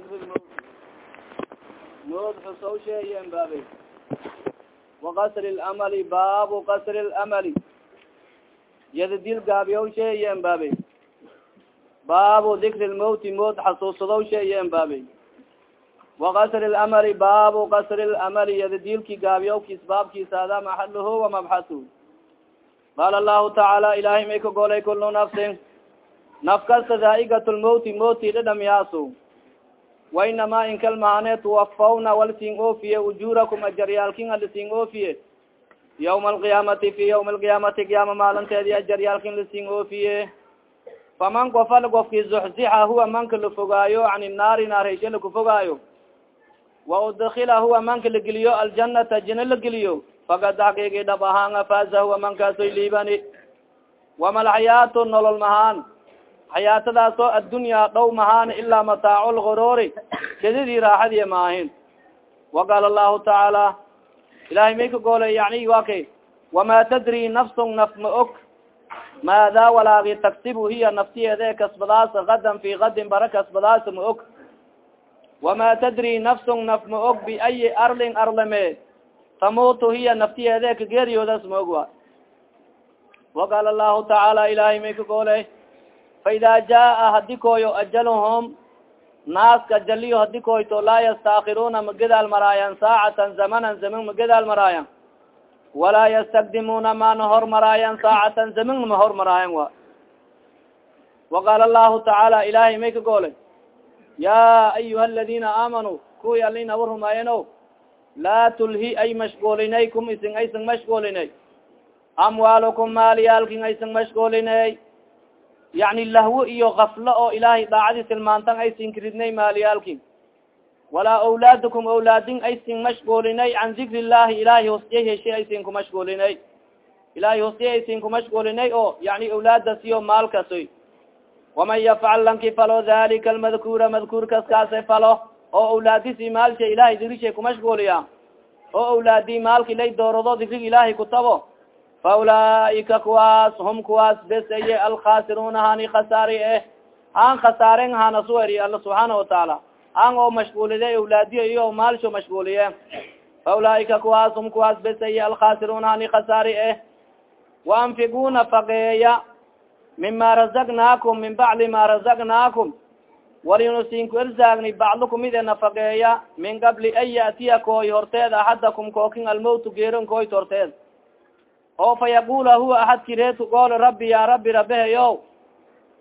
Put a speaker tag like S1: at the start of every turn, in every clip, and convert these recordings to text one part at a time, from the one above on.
S1: dikri lmawt mood xusow sheeyen baabe wakasri lamali baabu kasri lamali yadadil gaabiyaw sheeyen baabe. Baabu dikri lmawti mood xasuusadaw sheeyen baabe. Wakasri lamali baabu kasri lamali yadadilki gaabiyaw kisbaabkiisaada maxaluhu wamabxasu qaala lahu tacaala ilahay may ka golay kulu nafsin. Naf kasta daa'igat lmawti moti dhadhamyaaso wainama inkalmahane tuwafawna walsing oofiye ujurakum ajaryaalkin alising oofiye yawma alqiyaamati fi yawmi alqiyaamati qiyaama maalinteedi ajaryaalkin lasing oofiye faman gofal gofki zuxzixa huwa manka lafogaayo ani naari naarhayshe lakufogaayo wa udkila huwa manka lageliyo aljanata jina lageliyo fakad xaqiigi dhab ahaanga faaza huwa mankaasoy liibani wama alxayaatu nolol mahaan xayaatadaas oo addunya dhow mahaan ilaa mataacu lgururi kedidii raaxadiya maahin waqaala allahu tacaala ilahay may ka goolay yani wa kay wama tadri nafsun naf ma og. Maada walaagi tagsibu hiya naftiyeede kasbadaas gadan fi gadin bara kasbadaas ma og. Wama tadri nafsun naf ma og biayi arlin arlame. Tamutu hiya naftiyeede kageeriyoodas ma og wa waqaala allahu tacaala ilahay may ka goolay faida jaa hadi koyo ajalhum naaska ajaliyo hadi koyto laa yastakiruna magadaal maraayan saacatan zamanan zaman magadaal maraayan walaa ystakdimuna mana hor maraayan saacatan zaman ma hor maraayan wa waqaala allahu tacaala ilahay may ka goolay ya ayuha aladina aamanuu kuwii alin aba rumaayeno laa tulhi ay mashguulinay isin aysan mashguulinay amwaalukum maaliyaalkin aysan mashguulinay yani lahwo iyo kaflo oo ilaahay daacadii tilmaantan aysin karidnay maaliyaalki walaa awlaadukum awlaadin aysin mashguulinay can dikri llahi ilahay hosya heshay aysin kumashguulinay ilahay hosya aysin kumashguulinay oo yani awlaadaas iyo maalkasoy waman yafcal lanki falo dalika almadkuura madkuurkas kaase falo oo awlaadisi maalsha ilahay digrishay kumashguuliya oo awlaadi maalki lay doorado digrig ilaahay kutabo faulaaika kuwaas hum kuwaas bes aye alkhasiruna hani khasaari eh han khasaaren hanasu eri alla subxaana watacaala an oo mashguulide awlaadiyo iyo maalsho mashguuliye faulaaika kuwaas hum kuwaas bes aye alkhasiruna hani khasaari eh waanfiguna fageeya mima razaqnaakum min bacdi ma razaqnaakum walinu sinku erzaagni bacdukum ide nafageeya min qabli an ya'tiya kooy horteed axadakum kookin almowtu geeron kooyt horteed oo fa yaqula huwa axadki reedku gool rabbi ya rabbi rabeheyo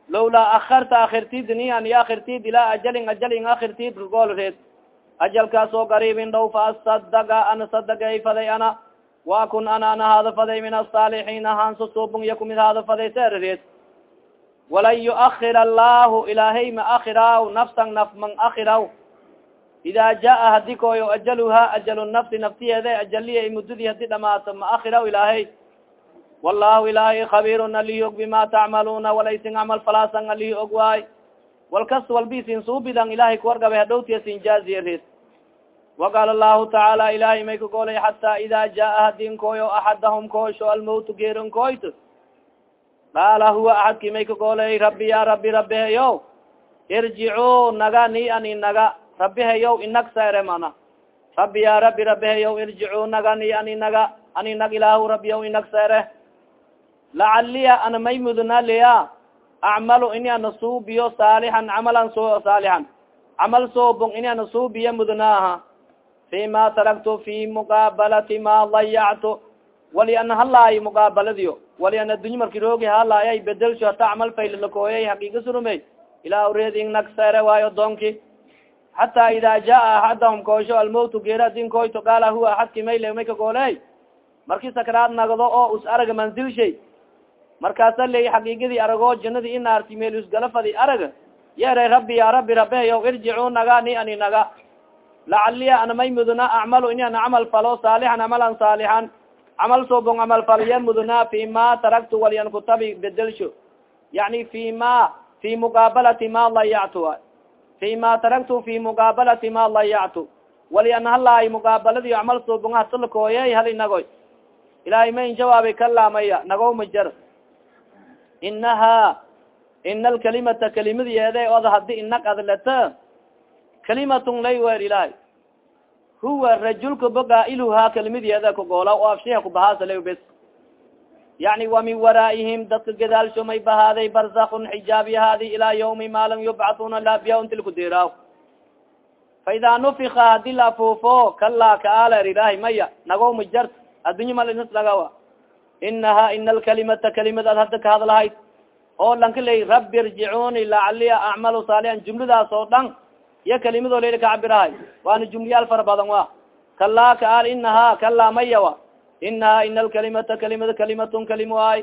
S1: lawlaa akarta akirtid ni an akirtid ilaa ajalin ajalin akirtid kagool reed ajalkaas oo gariibin dhow fa asadaga ana sadagay faday ana wa kun ana ana haada faday min asaalixiin ahaanso suubung iya kumid haada faday seer reed walan yuakir allahu ilaahay ma akiraw nafsan naf man akiraw ida jaa hadi koyo ajaluha ajalu nafsi naftiyeede ajaliya mudadii hadi dhamaato ma akiraw ilaahay wallahu ilahay khabirun alihi og bima tacmaluna walaysin camal falaasan alihi og waay walkas walbisin suubidan ilahay kuwargabe hadhowtiya sin jaaziye reed waqaala allahu tacaala ilahay may ka golay xata ida jaa hadin koyo axadahum koosho almowtu geeron koyt qaala huwa axadki may ka golay rabbi ya rabbi rabiheyo irjicu naga ni ani naga rabiheyow inag sere mana. Rabbi ya rabbi rabiheyow irjicu naga ni ani naga ani nag ilaahu rabbiyow inag sere lacaliya ana may mudna liya acmalu ini ana suubiyo saalixan camalan so saalixan camal soobong ini ana suubiya mudnaaha fi ma taraktu fi muqaabalati ma dayactu wali ana halaayo muqaabaladiyo wali ana addunya marki roogi halaayay bedelsho hata camal faylilakooyay haqiiga surumey ilaa ureeding nagsere waayo doonki xata ida jaa axadahum koosho almowtu geera din koyto qaala huwa axadki mayle may ka gooley marki sakraad nagdo oo us araga manzilshay markaasa ley xaqiigadii aragoo janadii inaarti meelusgala fadi arag yeeray rabbi ya rabbi rabeyo irjicu naga ni ani naga. Lacaliya ana may muduna acmalu ini ana camal falo saalixan camalan saalixan camal soobon camal falye muduna fi ma taraktu walian kutabi bedelsho. Yani fi ma fi muqaabalati ma layactu fi ma taraktu fi muqaabalati ma layactu wali an halaay muqaabaladi camal soobon hasalakooye hal inagoy ilahay ma in jawaabay kalaamaya nago ma jar inaha ina alkalimata kalimadiyeede oda hadi inag adleta kalimatun lay wer ilahay huwa rajulka bagaa'iluhaa kalimadieda kagoola o afshiha kubahaasala bes yani wa min waraa'ihim dadka gadaalsho may bahaaday barzakun xijaabi haadi ilaa yawmi ma lam yubcatuna laabiya untilkudiraaw fa idaa nufika haddii la afuufo kalaa kaaler ilahay maya nago ma jart addunya malinas lagawa inaha ina alkalimata kalimadaad hadda ka hadlahayd oo lanka ley rabi irjicuni lacaliya acmalu saalian jumladaas oo dhan iyo kalimadoo layla kacabirahay waana jumliyaal fara badan wa kalaa kaal inaha kalaa maya wa inaha ina alkalimata kalimada kalimatun kalimo ay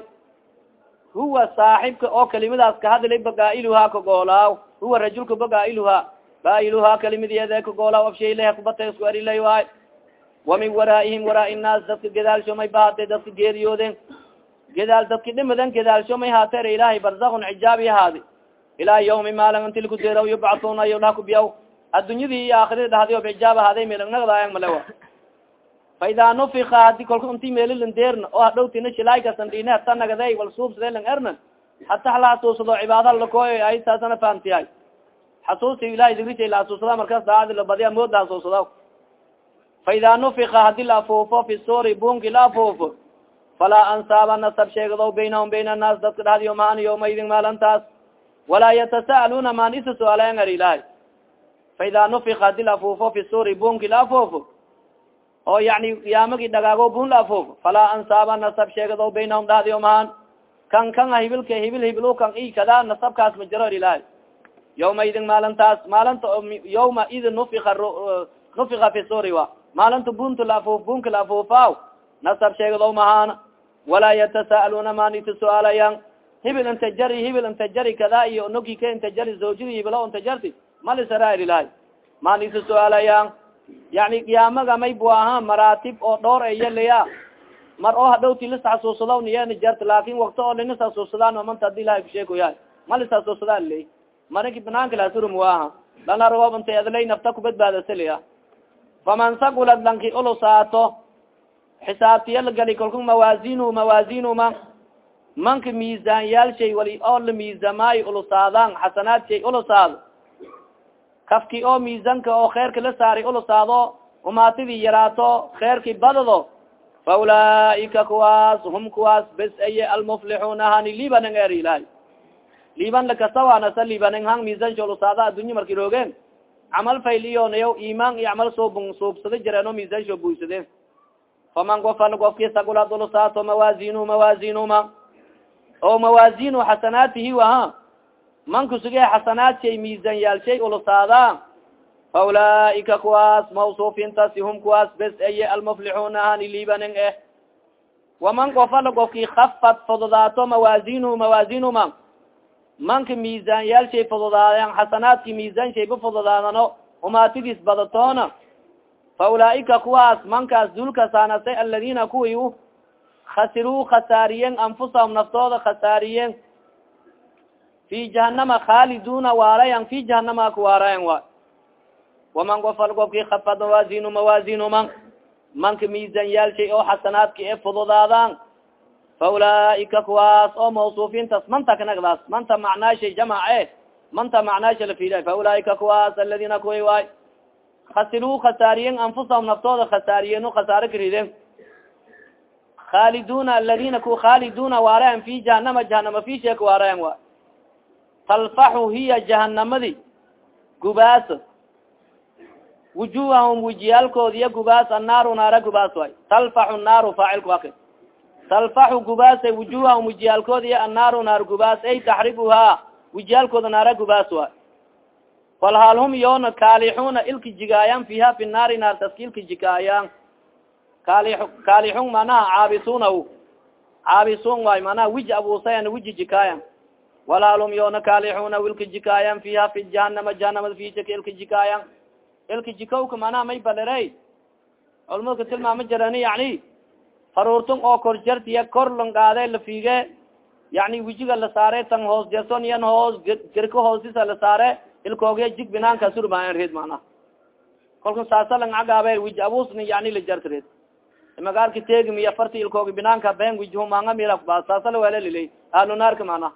S1: huwa saaxibka oo kalimadaas kahadlay bagaa'iluhaa kagoolaaw huwa rajulka bagaa'iluhaa baa'iluhaa kalimadiyeede kagoolaaw afshayleh kubata isku erilay waay wa min waraa'ihim waraa innaas dadka gadaalsho may bahatay dadka geeriyooden gedaal dadki dhimadan gedaalsho may haateer ilaahay barzakun xijaabi haadi ilaa yawmi maalin inti lakudeeraw yubcatuna yolahakubiyaw addunyadii iyo aakhiradi dhahdi ob xijaab ahaaday meelnagdaayang malewa fa idaa nufika hadi kolka inti meelilandeerna oo hadhowtina shilaaykasan dhine hata nagaday wal suubsade lang erna hata hala hasuusado cibaada lakooy ay taasana fahamtiyahay xasuusi ilahay digrisha la hasuusada markaas daacadi labadiya mooda hasuusada fa idaa nufika haddii la afuufo fi suri bunki la afuufo falaa ansaaba nasab sheegado baynahum bayn annaas dadka dhahdiyo maan yawmaidin maalantaas walaa yatasa'aluna maan isa su'aalayan ar ilahay fa idaa nufika haddii la afuufo fi suri bunki la afuufo oo yani yaamagi dhagaago bun la afuufo falaa ansaaba nasab sheegado baynahum dhahdiyo maan kan kan a hibilka hibil hibil kan i kada nasabkaas ma jiro ar ilahay yawmaidin maalintaas maalinta yawma idin nufika nufika fi suri wa maalinta bunta la afuuf bunka la afuufaaw nasab sheegado mahaana walaa yatasa'aluna manita su'aalayan hibil inta jari hibil inta jari kada iyo nogi ka inta jari zawjadi hibilo inta jarti. Malisarair ilahay manita su'aalayan yani qiyaamaga may bu ahaa maraatib oo dhowr ayalaya mar oo hadhowti lis xasuusada niyana jarta laakin wakti oo linis xasuusadaan manta hadi ilahay kusheekoya malis xasuusada le marinki banaanka lasurum waaha lanaroob inta edlay nafta kubadbaadasaliya faman sagulad lanki ulusaato xisaabtiya lagali kalku mawaazinu mawaazinuma manka miisaan yaalshay wali oo la miisamaayo ulusaadaan xasanaad shay ulusaado kafki oo miisanka oo kheerka la saaray ulusaado umaatidii yaraato kheerki badado fa ulaaika kuwaas hum kuwaas bes aye almuflixuuna hani libanan er ilahay liban lakasawanasa libanan hang miisansha ulusaada addunya marki roogeen camal fayliyonayo imaan iyo camal soo suubsada jireen oo miisansho buysadeen faman gofal gofki sagulad ulusaato mawazinu mawazinuma o mawazinu xasanaatihi waha. Man kusuge xasanaad shay miisan yaalshay ulusaada fa ulaaika kuwaas mawsuufintaasi hum kuwaas bes eye almuflixuuna hani libanin eh. Waman gofal gofki kafad fududaato mawazinu mawazinuma manka miisaan yaalshay fududaadan xasanaadki miisaan shayba fududaadano umaatidiis badatoona. Fa ulaaika kuwaas mankaas dulkasaanasay aladina kuwi khasiruu khasaariyen anfusahum naftooda khasaariyen fi jahanama khaaliduna waarayan fi jahanama kuwaarayan wa waman gofal gofki kafad mawazinu mawazinuma manka miisan yaalshay oo xasanaadki e fududaadan fa ulaaika kuwaas oo mawsuufintaas manta kanagdaas manta macnaashay jamace manta macnaasha lafila fa ulaaika kuwaas aladina kuwi waay khasiruu khasaariyen anfusahum naftooda khasaariyen khasaare kariden khaaliduna aladina ku khaaliduna waarayan fi jahanama jahanama fi sheeka waarayan wa talfaxu hiya jahanamadi gubaas wujuhahum wijiyaalkoodi iyo gubaas annaaru naara gubaas way talfaxu naaru faacilku ak talfaxu gubaasa wujuhahum wijiyaalkoodi iyo annaaru naar gubaas ay taxribuhaa wijiyaalkooda naara gubaas way fal yoona kaalixuna ilka jigaayan fiha fi naari naar taska ilka jigaayan kaali kaalixun manaha caabisuna caabisun waay manaha wij abuusayan wiji jikaayan walaalum yoona kaalixuna ilka jikaayan fiha fi jahanama jahanamada fijaka ilka jikaayan ilka jikawka manaha may balere culmada ka tilmaama jarani yani faruurtun oo kor jartiya kor langaade la fiige. Yani wijiga la saare tan hoos jarson yan hoos gerka hoosisa la saare ilkooga jig binaanka surmayan red mana kolka saasa lang cagaabe wij abusni yani la jartred magaalka tegimiya farti ilkooga binaanka ben wijhumanga mila ba saasa la wele liley ahlunaarka mana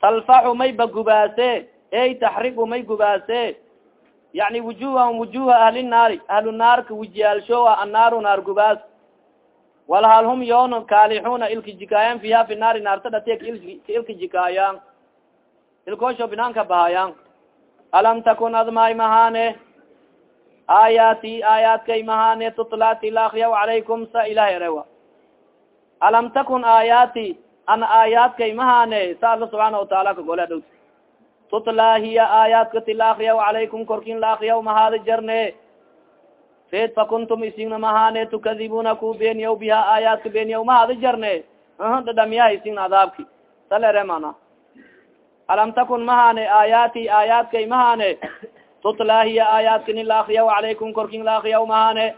S1: talfaxu may ba gubaase ey taxribu may gubaase. Yani wujuhahum wujuha ahli naari ahlu naarka wujiyaalshoa annaaru naar gubaas walhal hum yoon kaalixuna ilka jikaayan fiha fi naari naarta dhate ka ilka jikaayaan. Ilkoosho binaanka bahayaan. Alam takun admaay mahane aayaati aayaadkay mahane tutlaati laakriyaw calaykum sa ilahay erewa. Alam takun aayaati? An aayaadkay mahane sa alla subxaana wataala ka gole dhowt tutla hiya aayaadka ti laakriyaw calaykum korkin laakriyaw mahaada jarne fed fakuntum isingna mahane tukadibuna ku beeniyaw biha aayaadka beeniyaw mahaada jarne. Dhadhamiyaha isingna adaabki salere mana alam takun mahane aayaati aayaadkay mahane. Tutla hiya aayaadkani laakriyaw calaykum korkin laakriyaw mahane.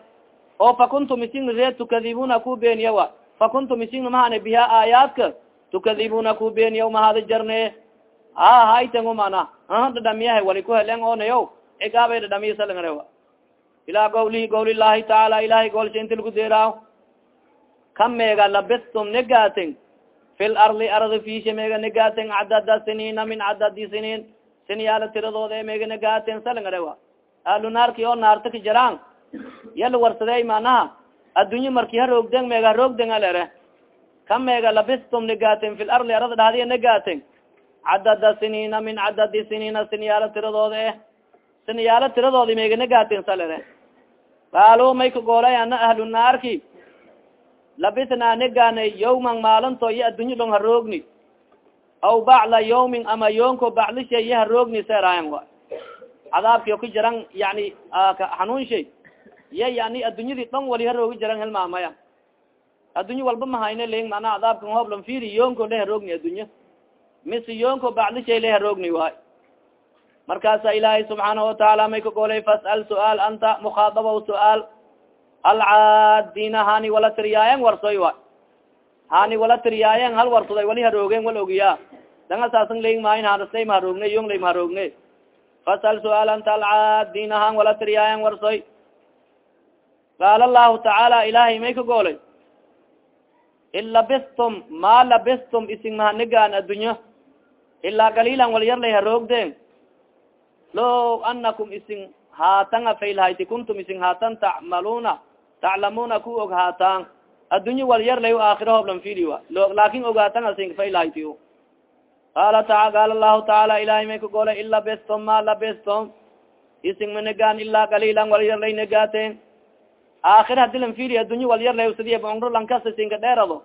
S1: Oo fakuntum isingna reed tukadibuna ku beeniyawa fakuntum isingna mahane biha aayaadka tukadibuna ku beeniyaw mahaada jarne. Ha haytengu mana. Dhadhamiyaha wali ku helen onayo cigaabay dhadhamiya salangarewa ilaa gawlihi gawli tacaala ilahay goolsha inti lagu deeraaw ka meega labistum negaten fi lardi ardi fisha meega negaten cadada siniina min cadadi siniin. Siniyaala tiradooda meega negaten salangarewa ahlu naarki oo naarta ka jaraan yala warsadey manaha addunye marki haroogden meega haroogden alere ka meega labistum negaten fi lardi ardi dhahdiya negaten cadada siniina min cadadi siniina siniyaala tiradooda eh siniyaala tiradoodi meega negaten salere qaalo may ka goolay ana ahlu naarki? Labisnaa negane yawman maalinto iyo addunyo dhong haroogni aw bacla yawmin ama yoonko baclisha iyo haroogni seerayan wa. Cadaabkio ka jaran yani xanuun shay iya yani addunyadii dhon wali haroogi jaran helmaamaya addunyo walba mahayne ling mana cadaabka hooblan firi yoonko le haroogni addunyo mise yoonko baclishay le haroogni waay markaasa ilaahay subxaanahu watacaala may ka golay fas'al su'aal anta mukhaadaba su'aal. Alcaadina hani wala tiriyaayen warsoy wa hani wala tiriyaayen hal warsaday wali haroogen wal ogiya danga saasan layng maayin harastay maharoogne yong lay maharoogne fas'al su'aal anta alcaadina han wala tiriyaayen warsoy. Qaala allahu tacaala ilahay may ka golay in labistum ma labistum ising mahanigaan addunyo ilaa galiilan wal yar lay haroogden lo anakum isin haatanga faylhayti kuntum isin haatan tacmaluna taclamuna ku og haatan addunyo wal yar lay aakhira hoblan fili wa laakin ogaatan asin faylhayti qaala taa qaala lahu tacaala ilahay may ka gola in labestom ma labestom isin managaan ilaa galiilan wal yar lay nagaaten aakhira hadi lan fili addunyo wal yar lay sidiya cumro lankasta isinka dheerado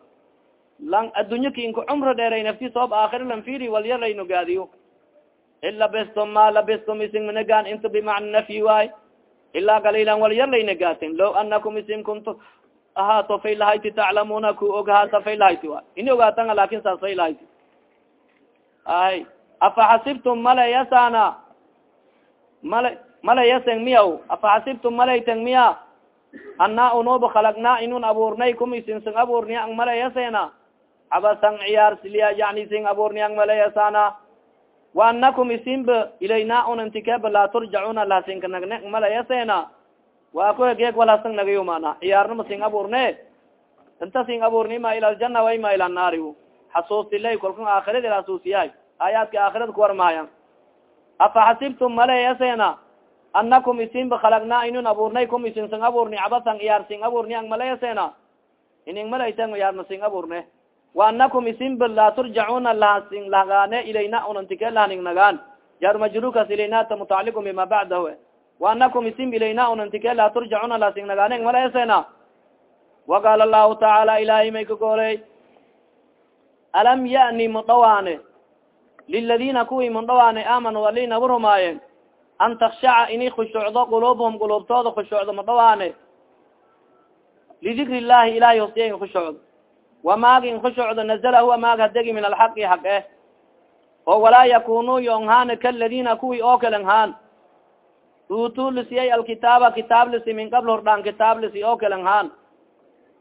S1: lan addunyo ki inka cumro dheeray nafti soob aakhira lan fili wal yar lay in labestom ma labestom isin managaan inta bimacna nafyi waay ilaa galiilan wal yar lay nagaaten low anakum isin kuntu ahaato faylahayti taclamuna ku og haata faylahayti wa ini ogaatanga laakin saas faylahayti ay afa xasibtum malayasana mala malayaseng miyaw afa xasibtum malayteng miya anaa unuba khalaqnaa inun abuurnay kum isin sing abuurni ang malayasena cabasang ciyaar siliya yani sing abuurni ang anakum isinba ilayna unantikeba laa turjacuna lahasinka nagne malayasena waa ku hegeeg walhasang nagayo mana ciyaarnama sing abuurne inta sing abuurni ma ila ljana way ma ila naari xasuustilay kolkan aakhiradi xasuusiyahay aayaadka aakhirada kuwarmaayan afa xasibtum malayasena anakum isinba khalaqnaa inun abuurnay kum isin sing abuurni cabasan iyaar sing abuurni ang malayasena ining malaytan iyaarna sing abuurne wa anakum isinba laa turjacuna lahagaane ilayna unantike lahaning nagaan jaar majrukas ilaynata mutacaliqun bima bacdahu wa anakum isim ilayna unantike laa turjacuna lahasing nagaane ang malayasena waqaala allahu tacaala ilahay may ka gooley alam yani mudhawaane liladina kuwii mudhawaane aamanu ali naba rumaayeen an takshaca ini khushucdo quluubhum quluubtooda khushucdo madhawaane lidikri llahi ilahay hosiya khushucdo wamaagin khushucdo nazala huwa maag hadegi min alxaqi xaq eh oo walaa yakunu yonghaan kaladina kuwii oo kalen haan uutuu lisiyay alkitaaba kitaab lisi min qabl hordhaan kitaab lisi oo kalen haan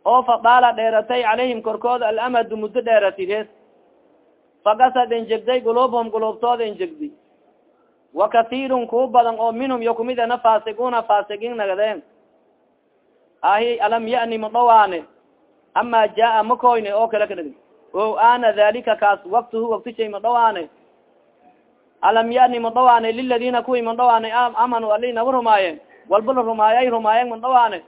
S1: oo fadaala dheeratay calayhim korkooda alamadu muddo dheeratides fakasad enjegday guluubhum guluubtooda enjegdi wa kahiirun kuu badan oo minhum yo kumid ana faasiquna faasiqiin nagadeen. Ahi alam yani madhawaane ama jaa makoyne oo kale kadhig o ana dalika kaas waktuhu waktishay madhawaane alam yani madhawaane liladina kuwi madhawaane amanu ali naga rumaayeen walbala rumaayay rumaayeen madhawaane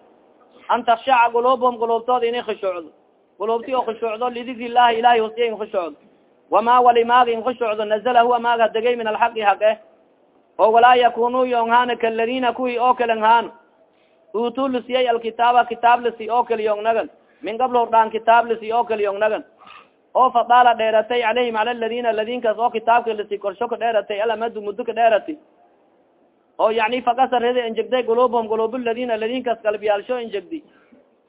S1: an takshaca guluubhum guluubtooda inay khushuucdo guluubti oo khushuucdo lidikri llahi ilahay hosiya in khushuucdo wama wali maaga in khushuucdo nazala huwa maaga degay min alxaqi haqe oo walaa yakunu yonghaana kaladina kuwi oo kale nghaan utu lisiyay alkitaaba kitaab lisi oo kale yong nagan min qabl hordhaan kitaab lisi oo kale yong nagan. Oo fadaala dheeratay calayhim cala ladina ladinkaas oo kitaabka lisi korsho ka dheeratay alamadu muddo ka dheerati. Oo yani fakasareda injegday guluubhum guluub ladina ladinkaas galbiyaalsho injegdi.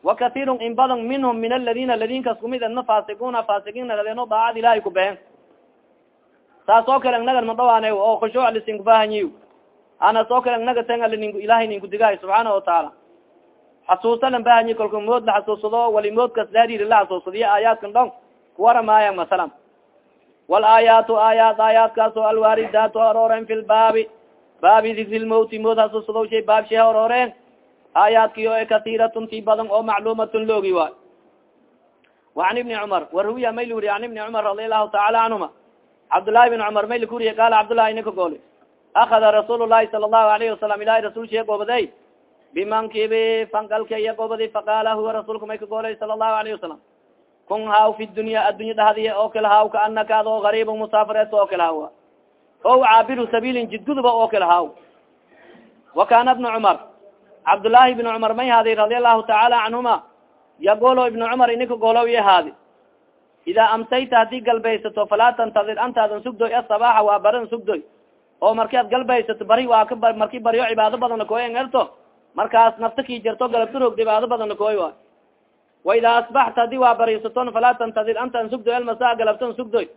S1: Wa kahiirun in badan minhum min aladina ladinkaas kumid adna fasikuna fasikin nagadeeno daacad ilahay kubehen saas oo kale nagan madhawaane oo khushuuc lisinkubahanyi ana soo kale naga ten ali nin ilahay ninku digaay subxaana watacaala xasuusalan bahayi kolka mood la xasuusado wali mood kas daadiri la xasuusadiyo aayaadkan dhong kuwaramaaya masalan walaayaatu aayaat aayaadkaas oo alwaaridaat o arooreen fi lbaabi baabi dikri lmawti mood xasuusado shay baab shay arooreen aayaadki oo kasiiratun tii badan oh, oo macluumatun loogi waay waan ibni cumar waruwiya may luriy an ibni cumar radialahu taala canhuma cabdillaahi bin cumar may lakuriye qaala cabdullahi ninka gooli akada rasuul llahi sala allahu alayhi wasalam ilahi rasuul sheegoobaday bimankibi fangalka iya gobadi faqaala huwa rasuulka may kagoolay sala allahu alayhi wasalam kun haw fi dunya addunya dhahdiya oo kala haaw ka anaka adoo gariiba musaafareeto oo kala haawa caabiru sabiilin jidguduba oo kala wa kana ibnu cumar cabdullaahi ibnu cumar may haadi radia allahu tacaala canhuma yagolo ibnu cumar inika golow ya haadi idaa amsayta haddii galbaysato falaa tantadir antaadan sugdoy asabaaxa waa baran sugdoy. Oo marki ad galbaysato bari waa marki baryo cibaado badan koyengerto markaas nafta ki jarto galabta roog cibaado badana koy waay. Wa idaa asbaxta haddii waa bariisaton falaa tantadir antaan sugdoy almasaa galabtan sugdoy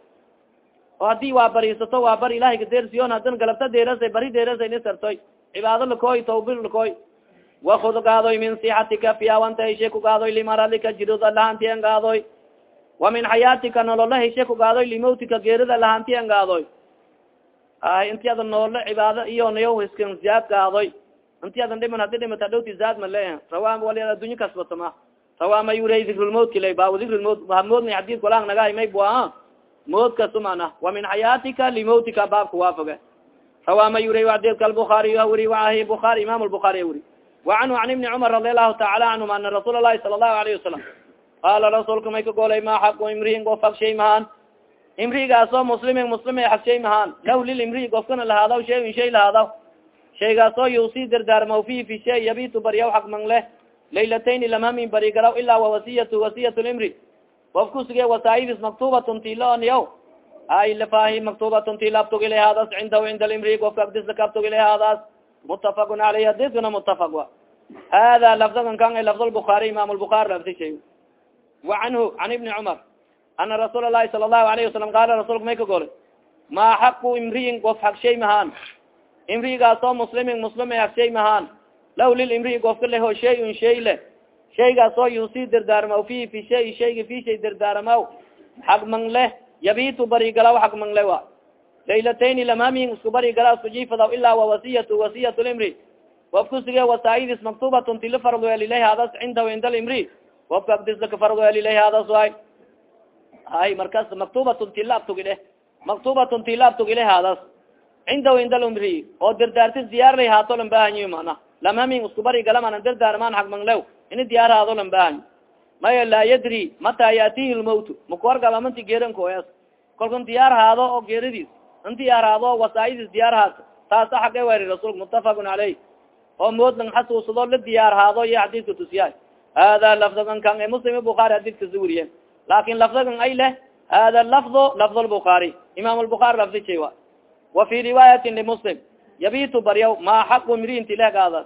S1: oo haddii waa bariisato waa bari ilahay kadeersiyon hadan galabta deerasa bari deerasa nisartoy cibaado lakoy tawbir lakoy wakud gaadoy min sixatika fiawanta heshe ku gaadoy limaradika jiroda lahantian gaadoy. Wa min xayaatika nolola heshe ku gaadoy limawtika geerida lahantian gaadoy. Inti adan noolo cibaado iyo nayo hiskan ziyaad inti adan dhiman hadi dhimata dhowti zaad male rawa wal addunya kasbatama rawa mayuray dikrulmot kila ba dikrulmot hamoodna hadid kolang nagahaymay bua mood kasu mana wa min xayaatika limawtika baabka waafoge rawa mayuray adidka albuaariy wuri waahi buaari imam lbuaari wuri. Wa canhu an ibni cumar radi allahu taala canhum ana rasuul lahi sala allahu alayhi wasalam qaala rasuulka may ka golay ma xaqu imriin of hab shay mahaan imrigaasoo muslimin muslime hab shay mahaan lah lilimri ofkana lahaadaw shay in shay shaygaas oo yusi dardaarma fi fi shay yabitu baryaw xaqman leh. Laylatayn lamamin barigaraw ilaa wawasiyatu wasiyat limri of kusuge wasaa'ibis maktubatun tilaonyaw ay lafaahi maktubatun tilabtugile hadas cindahu cinda limri ofka agdislakabtugile hadas mutafaqun alayh hadiskuna mutafaq wa. Hada lafdagan kan lafd lbukaari imam lbukaari lafdi shay wa canhu can ibni cumar ana rasuul lahi sala allahu alayhi wasalam qaala rasuulka may ka gole maa xaqu imriin of xag mahaan imrigaasoo muslimin muslima hag shay mahaan law lil imrii gofka leho shay un shay leh shaygaasoo yusi dardaarmaw fi fi shay shayga fi shay dardaarmaw xag mang leh yabitu barigalaw xag mang le wa. Laylatayni lamamin isku bari gala isku jiifadaw ilaa wawasiyatu wasiyat limri wafkusige wasaayidis maktubatun tila fardoel ilah hadas cindahu cinda limri wafka agdislaka fardoel ilah hadas way ay markas maktubatun tila abtugile maktubatun tila abtugile hadas cindahu cinda limri oo dardaartis diyaar lay haato lan bahanyi mana lamamin isku bari gala mana dardaarmaan hag manglew ini diyaar haado lan bahanyi maya laa yadri mataa yaatihi lmawt makuargalamanti geerankoyas kolkan diyaar haado oo geeradis inti araado wasaayidis diyaar haad taasa xage weri rasuulka mutafaqun caleyh oo mood lang xasuusado la diyaar haado iyo xadiidka tusiyaay hada lafdagan kan e muslim bukaari xadiidkasi wuriye laakin lafdagan ay leh hada lafdo lafd lbukaari imam lbukaari lafdi shay wa wa fi riwaayatin limuslim yabitu baryaw maa xaqu imriin tilehgaada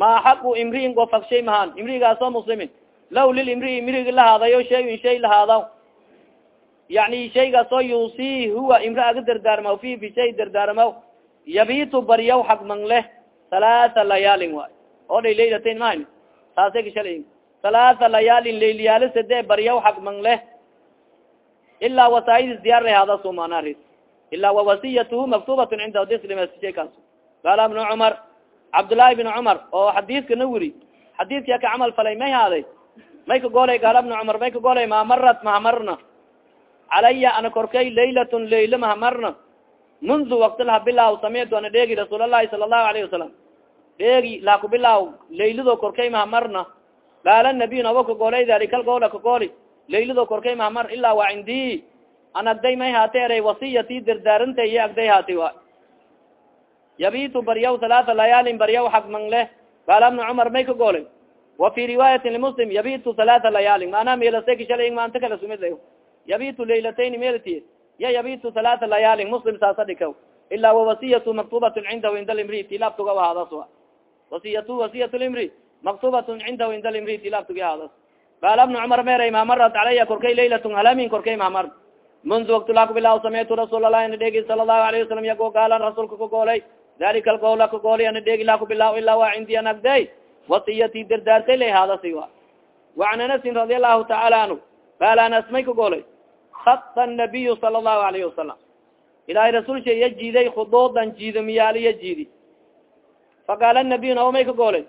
S1: maa xaqu imriin gofag shay mahaan imrigaasoo muslimin law lil imrii imrigi lahaadayo shay in shay lahaadaw yani shaygaasoo yusi huwa imra aga dardaarmaw fi fi shay dardaarmaw yabitu baryaw xag mang leh halaatha layaalin waay oo dhay laylatayn mahayn saasay kashala halaatha layaalin layliyaalo sade baryaw xag mang leh ilaa wasaayidis diyaar lay hada ilaa wawasiyatuhu maktubatun cinda dislimsaykaas qaala ibnu cumar cabdullaahi bn cumar oo xadiiska na wuri xadiiska ka camal falay may haaday may ka golay gaala ibnu cumar may ka golay ma marat mahamarna calaya ana korkay laylatun layla mahamarna mundu wakti laha bilaaw samictu ana dheegi rasuul allahi sala allahu alayhi wasalam dheegi laha ku bilaaw laylado korkay mahamarna qaala nabiy naba kagoolay dalikal goola kagooli laylado korkay mahamar ilaa waa cindii an agday may haate eray wasiyati dardaaranta iyo agday haati wa yabitu baryaw halaata layaalin baryaw xag mang leh qaala bna cumar may kagoolay wa fi riwaayatin limuslim yabitu halaata layaalin maanaa meelasayka shalay maanta kala sumid lay yabitu laylatayn ya yabitu halaata layaalin muslim saasa dhikaw ilaa wawasiyatu maktubatun cindahu cinda limri tilabtuga ahadas wasiyatu wasiyat limri maktubatun cindahu cinda limri tilabtuga ahadas qaala bna cumar meray ma marat calaya korkay laylatun halamin korkay mamar mundu waktulaa kubilaw samictu rasuul allah ana dheegi sala allahu alayhi wasalam yago gaalan rasuulka kagoolay dalika algoola kagoolay ana dheegi laa kubilaw ilaa waa cindi an agday wasiyati dardaartay lay haadasi wa wacan anasin radi allahu tacaala anhu qaala anas may kagoolay hata nabiyu sala allahu alayhi wasalam ilahay rasuulsha iya jiiday khuduudan jiidamiyaali iya jiidi faqaala nabiyu naba may kagoolay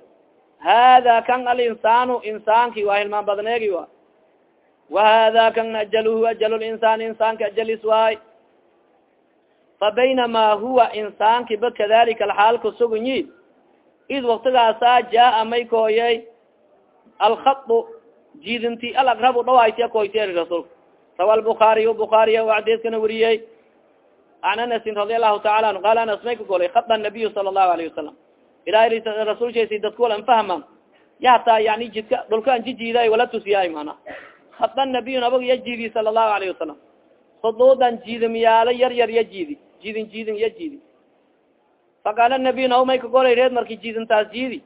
S1: hada kan alinsaanu insaanki waa hilmaan badneegi wa wahada kan ajalhu ajal linsaan insaanka ajalis waay fa baynama huwa insaanki ba kadalika alxaal kusugunyi id waktigaasa jaa may kooyey alkau jiidinti alagrabu dhawaaytiya koyteri rasuulka rawa lbukaariy bukaariya o adeeskana weriyey an anasin radi allahu taala anu qaala anas may ka golay khada nabiyu sala allahu alayhi wasalam ilahi rasuulshasi dadka walan fahma ya hataa yani jidka dhulka an jijiiday wala tusiyaay mana hada nabiy nabag ya jiidi sala allahu alayhi wasalam huduudan jiidimiyaalo yar yar ya jiidi. Jiidin jiidin ya jiidi. Faqaala nabiy naba may kagolay reed marki jiidintaas jiidi.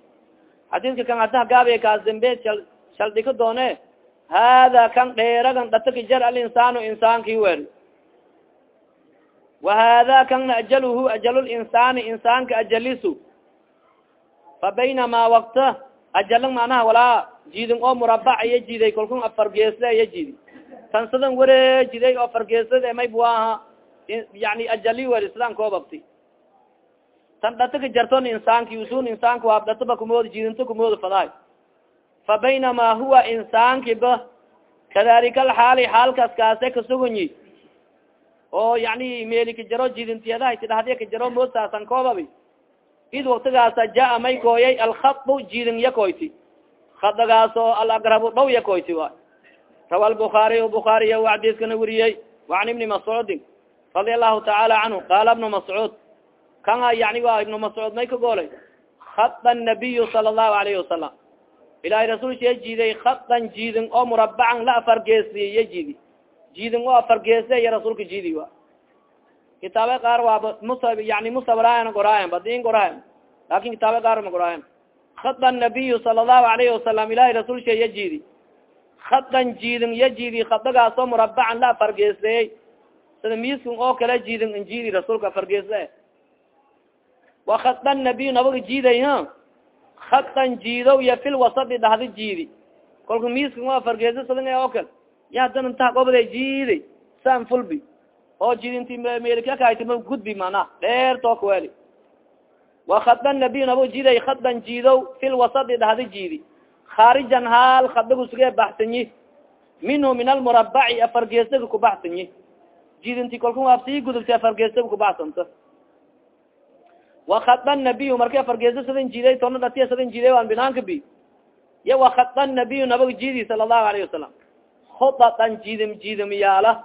S1: Xadiidka kan hadaha gaabe kaas dambe shal shaldhiko doone. Hada kan dheeragan dhataki jar alinsaanu insaanki wer wa hada kanna ajalhu ajallinsaani insaanka ajalisu. Fa baynama wakta ajalan manaha walaa jiidin oo murabac iya jiiday kalkun afar geesle iya jiidi tan sidan wareejiday oo afar geesad may buaha yani ajali wer sidan koobabti tan dhataka jarton insaanki usun insaanka waa dhataba kumood jiidinta kumood fadaay fa baynama huwa insaanki ba kadalika alxaali xaalkaas kaase kasugunyi oo yani meeli kajaro jiidintiyadaha tidahdiya kajaro moodsaasan koobabi id waktigaasa jaa may kooyay alkhabu jiidin yakoyti khadagaas oo alagrabu dhaw yakoyti wa rawa lbukaariy bukaariya u xadiiskana weriyey waan ibni mascuudin radia allahu tacaala canhu qaala ibnu mascuud kanga yani wa ibnu mascuud may ka goolay? Khada nabiyu sala allahu alayhi wasalam ilahay rasuulsha jiiday khadan jiidin oo murabacan la afargeesiye ya jiidi. Jiidin oo afargeese iya rasuulka jiidi wa kitaabe qaar musa yani musawiraayan goraayan badin goraayan laakiin kitaabe qaar ma goraayan khada nabiyu sala allahu alayhi wasalam ilahay rasuulsha ya jiidi khadan jiidin ya jiidi khadagaasoo murabacan la afargeeseyey sida miiskin oo kale jiidin injiidi rasuulka afargeese wa khada nabiy nabaga jiiday ha hadan jiidow ya fil wasadi dhahdi jiidi kolka miiskan oo afargeese sadin oo kale ya hadan intaa gobday jiiday san fulbi oo jiidinti melikakahaytima gudbi mana dheer too kaweli wa khada nabiy naba jiiday hadan jiidow fil wasadi dhahdi jiidi. Khaarijan haal khadagu suge baxsanyi minhu min almurabaci afargeesaga kubaxsanyi jiidinti kolka waab sii gudubtay afargeesaga kubaxsanta wakada nabiy marki afargeesa sadin jiiday tona dhatiya sadin jiiday waan binaanka bi. Ya wakada nabiy nabaga jiidi sala allahu alayhi wasalam hudatan jiidim jiidimyaala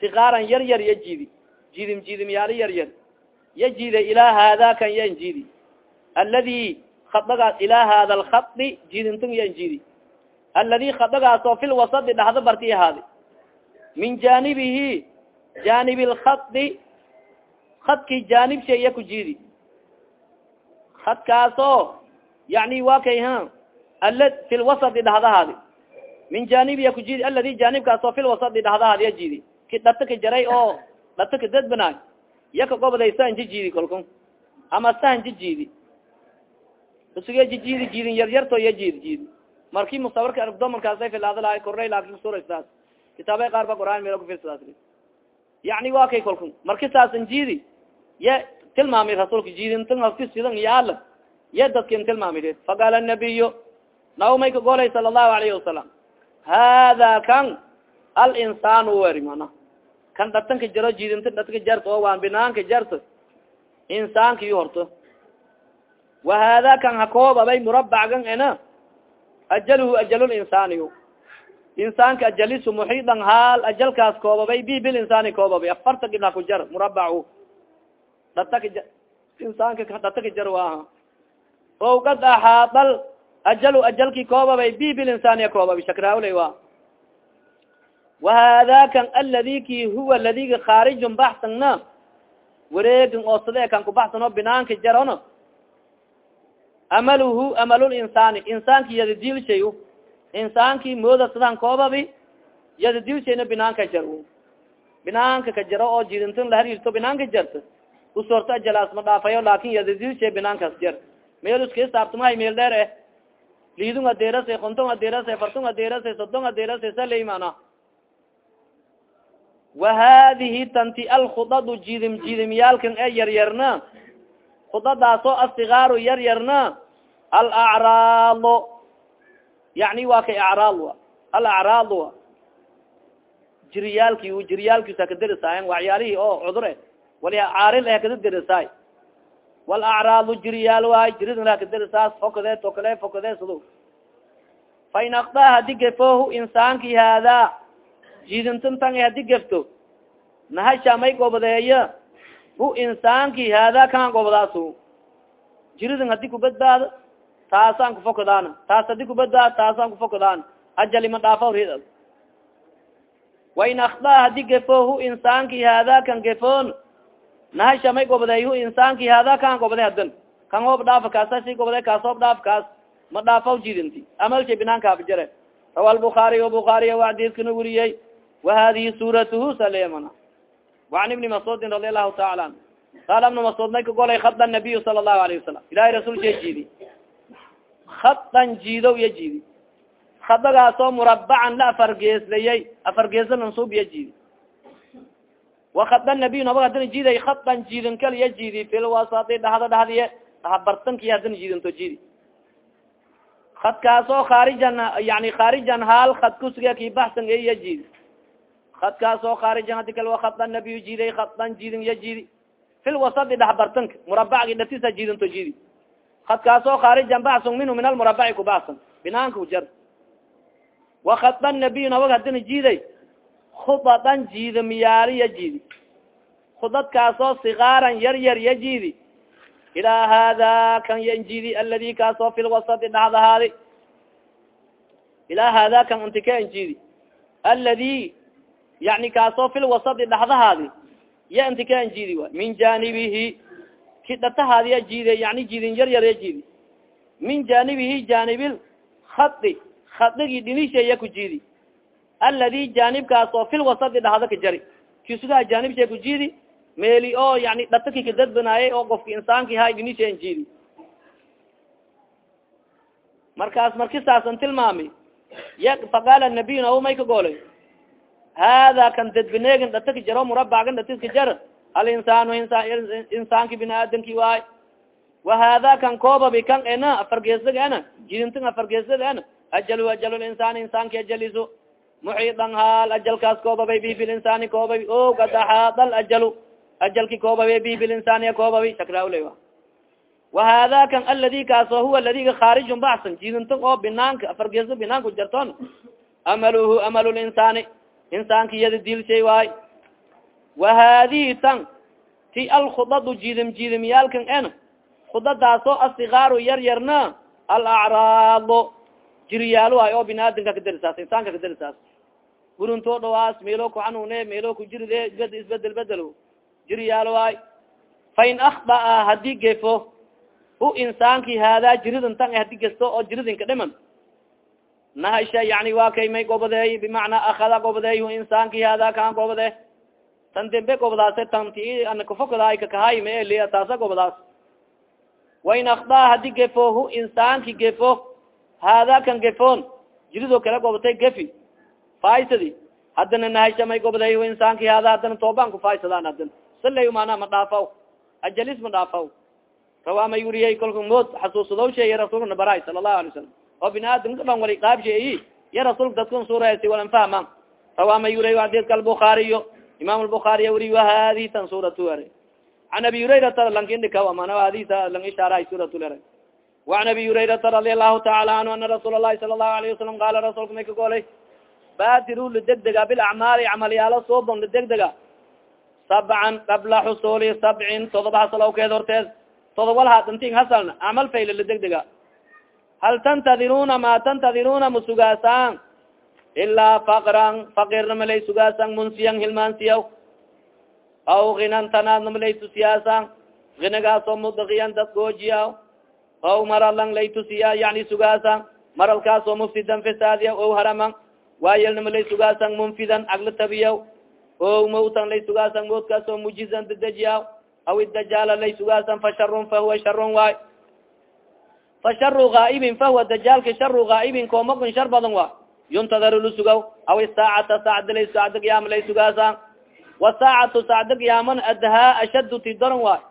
S1: sikaaran yar yar ya jiidi. Jiidim jiidimyaala yar yar ya jiiday ilaa haadakan yan jiidi aladi khadagaas ilaa hada alkhadi jiidintin yan jiidi aladi khadagaas oo fil wasadi dhahdo barti ahaadi min janibihi janib lkhadi khadki janib shay iya ku jiidi hadkaasoo yani wa kay ha ala fi lwasadi dhahdahaadi min janibiya kujidi aladi janibkaasoo fi lwasadi dhahdahaadi ya jidi ki dhata ka jaray oo dhata ka dadbanaay yaka goboday san jijidi kolkun ama san jijidi usuge jijidi jidin yar yarto ya jid jidi marki musawarka argdo markaasay filaadalahay kornay laakin surasaas kitaabay qaar ba quraan meel kufirsadas yani wa kay kolkun marki saasan jidi ya tilmaamay rasuulka jidintan haski sidan yaalla ya dadkin tilmaamid faqaala nabiyu naw ka golay sala allahu alayhi wasalam hada kan alinsaan weri mana kan dhatanka jaro jidinta dhatanka jarta oo waan binaanka jarta insaanka iyo horto. Wa hada kan hakoobabay murabacgan ena. Ajalhu ajallinsaaniyo insaanka ajalisu muxiidan haal ajalkaas koobabay bi insaani koobabay afarta gibna ku jar murabacu dhataka insaanka dhataka jar waaha o kad axaadal ajalu ajalki koobabay bi insaaniya koobabay shakraawley wa wahadakan aladi ki huwa ladiga khaarijun baxsanna wareegin oo sade kan kubaxsan oo binaanka jarono amaluhu amalul insaani insaanki yadadilshay insaanki mooda sidan koobabi yadadilshayna binaanka jar binaanka ka jaro oo jidintin lahariirto binaanka jarta usorto ajalaas ma dhaafayo laakin yadadilshay binaankaas jar meel iska isaabtamahay meel dheer eh liidung adeerase konton adeerase fartung adeerase sodon adeerase saley wa hadihi tanti alkhudadu jidim jidimyaalkan ee yaryarna khudadaasoo astigaaru yaryarna alacraado yani waa kay acraad wa alacraad wa jiriyaalki jiriyaalkiisa kaderisaayan waxyaalihii oo cudur e wali caaril eh kadaderisaay walacraadu jiriyaal waay jiridna kaderisaas fokade tokale fokade sudo fain akdaa hadi gefoohu insaanki haadaa jidintintan hadi gefto nahasha may gobadeeya hu insaanki haadaa kan gobadaas jiridin hadi kubadbaado taasaan kufokadaan taas hadi kubadbaado taasaan kufokadaan ajalima dhaafa rid wain akdaa hadi gefoohu insaanki haadaa kan gefoon nahasha may gobadeey hu insaanki haadaa kan gobade hadan kan hoob dhaafa kaasasi gobade kaas hoob dhaaf kaas ma dhaafaw jidinti amalsha binaankaafijare rawa lbukaariy bukaariy wadiskana weriyey wa hadihi suuratuhu salemana وan ibni mascudin radi alahu taala an qaala ibna mascud may ka golay hadan nabiy sala الlahu alayه wasalam ilahay rasul sha jiidi hadan jiidow iya jiidi hadagaasoo murabacan la afargeeslayey afargeesa mansub iya jiidi wakada nabiy nabag hadana jiiday hadan jiidin kal iya jiidi filwasati dhahda dhahdiye dhaha bartanki hadana jiidinto jiidi hadkaasoo khaarijan yani khaarijan haal had kusuga ki baxsan e iya jiidi hadkaasoo khaarijan hadi kal wakada nabiy jiiday hadan jiidin iya jiidi filwasati dhaha bartanka murabacgi dhatisa jiidinto jiidi hadkaasoo khaarijan baxsun minhu min almurabaci kubaxsan binaanka jar wakada nabiy nabag hadana jiiday khudadan jiida miyaali ya jiidi khudadkaasoo sikaaran yar yar ya jiidi ilaa hada kan yan jiidi aladi kaasoo fi lwasati dhahdahaadi ilaa hada kan inti ka anjiidi aladi yani kaasoo fi lwasati dhahdahaadi ya inti ka anjiidi way min janibihi ki dhatahaadi ya jiide yani jiidin yar yar ya jiidi. Min janibihi janibil khadi khadigi dhinisheya ku jiidi. Aladi janibkaas oo fil wasadi dhahda ka jari. Kisugaha janibshe ku jiidi meeli oo yani dhataki kadadbanaayay oo qofki insaanki hay dhinishen jiidi. Markaas marki saasan tilmaami ya faqaala nabiy nahu may ka goolay hada kan dadbaneegin dhataki jaro murabagan dhatiska jar alinsaanu insaanki biniaadamki waay wa hada kan koobabi kan ena afargeesaga ena jidintin afargeesada ena ajalu ajal linsaani insaanki ajaliso muxiidan haal ajalkaas koobabay bi bilinsaani koobay o gadaxaadal ajalu ajalki koobabay bi bilinsaaniya koobabay shakraawley wa hada kan aladi kaasoo huwa ladiga khaarijun baxsan jidintin oo binaanka afargeeso binaanku jartoon amaluhu amalu linsaani insaanki yada dilshay waay. Wa hadihi tan ti alkhudadu jidim jidimyaalkan en khudadaasoo asigaaru yar yarna alacraado jiriyaalo ay oo biniaadamka kadarisaas insaanka kadarisaas guruntoo dhawaas meelo kuxanune meelo kujiride isbed isbeddel bedelo jiriyaalo ay. Fain akdaa haddii gefo hu insaanki haadaa jiridin tan haddii gesto oo jiridinka dhiman nahasha yani waa kay may gobadeey bimacnaa akada gobadeey hu insaanki haadaa kaan gobade tan dembe gobadaase tan ti ana kafokadaay kakahay ma eliya taasa gobadaas wain akdaa haddii gefo hu insaanki gefo hada kan gefon jirido kala gobatay gefi faysadi hadana nahasha may gobaday insaanki hada hadana tooban kufaysadaan hadana salay mana ma dhaafaw ajalis ma dhaafaw rawaa may weriyay kolka mood xasuusadaw sheeye rasulka nabaray sala allahu alay oo bini aadamka dhan wali qaab sheeyi ya rasulka dadkun suuraysi walan fahma rawaa may weriy adidka albukaariyo imam lbukaariya weri wahadi tan suuratu are an abi hurayrata lankindhika mana hadisa lang ishaarahay suuratu lere وan abi hurayrata radi allahu taala anhu ana rasuul الlahi sala الlahu alayه wasalam qala rasulka may ka golay badiru ladegdega bilacmaali camalyaalo soobon ladegdega sabcan qabla xusuli sabcin todoba hasalawkeed horteed todobal hadantin hasalna camal fayla ladegdega hal tantadiruna ma tantadiruna masugaasaan ilaa fakran fakirna malay sugaasan munsiyan hilmaansiyaw aw ginan tanaadna malay tusiyaasan ginagaasoo mudkiyan dad goojiyaw aw maralang lay tusiya yani sugaasan maralkaasoo mufsidan fasaadiya o haraman waayelna malay sugaasan munfidan agla tabiyaw o mawtan lay sugaasan mawtkaasoo mujizan dadejiyaw aw idajaala lay sugaasan fa sharun fahuwa sharun waay fa sharu gaaibin fahuwa dajaalka sharu gaaibin koomakun shar badan wa. Yuntadaru lusugaw aw isaacata saacda lay saacda qiyaama lay sugaasaan wasaacatu saacda qiyaaman adhaa ashadu ti daran waay